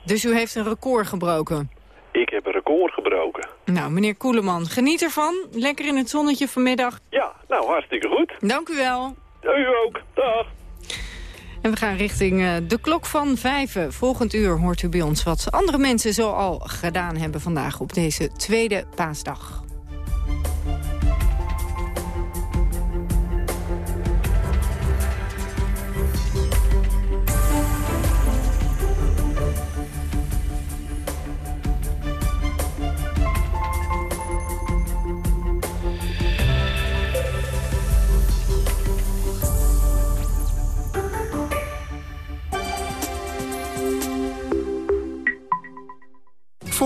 Dus u heeft een record gebroken?
Ik heb een record gebroken.
Nou, meneer Koeleman, geniet ervan. Lekker in het zonnetje vanmiddag.
Ja, nou, hartstikke goed.
Dank u wel.
U ook. Dag.
En we gaan richting uh, de klok van vijven. Volgend uur hoort u bij ons wat andere mensen zo al gedaan hebben vandaag op deze tweede paasdag.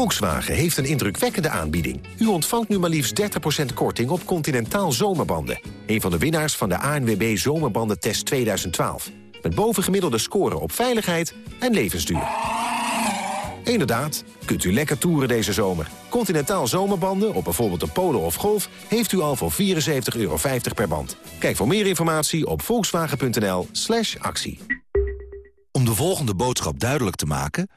Volkswagen heeft een indrukwekkende aanbieding. U ontvangt nu maar liefst 30% korting op Continentaal Zomerbanden. Een van de winnaars van de ANWB Zomerbandentest 2012. Met bovengemiddelde scoren op veiligheid en levensduur. Inderdaad, kunt u lekker toeren deze zomer. Continentaal Zomerbanden op bijvoorbeeld een Polo of Golf... heeft u al voor 74,50 euro per band. Kijk voor meer informatie op volkswagen.nl slash actie.
Om de volgende boodschap duidelijk te maken...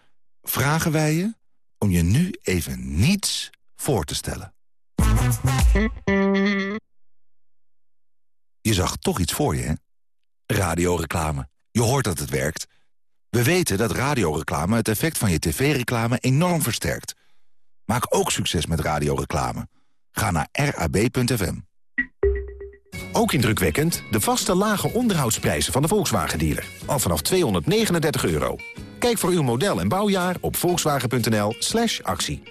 vragen wij je om je nu even niets voor te stellen. Je zag toch iets voor je, hè? Radioreclame. Je hoort dat het werkt. We weten dat radioreclame het effect van je tv-reclame enorm versterkt. Maak ook succes met radioreclame. Ga naar rab.fm.
Ook indrukwekkend de vaste lage onderhoudsprijzen van de Volkswagen-dealer. Al vanaf 239 euro. Kijk voor uw model en bouwjaar op volkswagen.nl actie.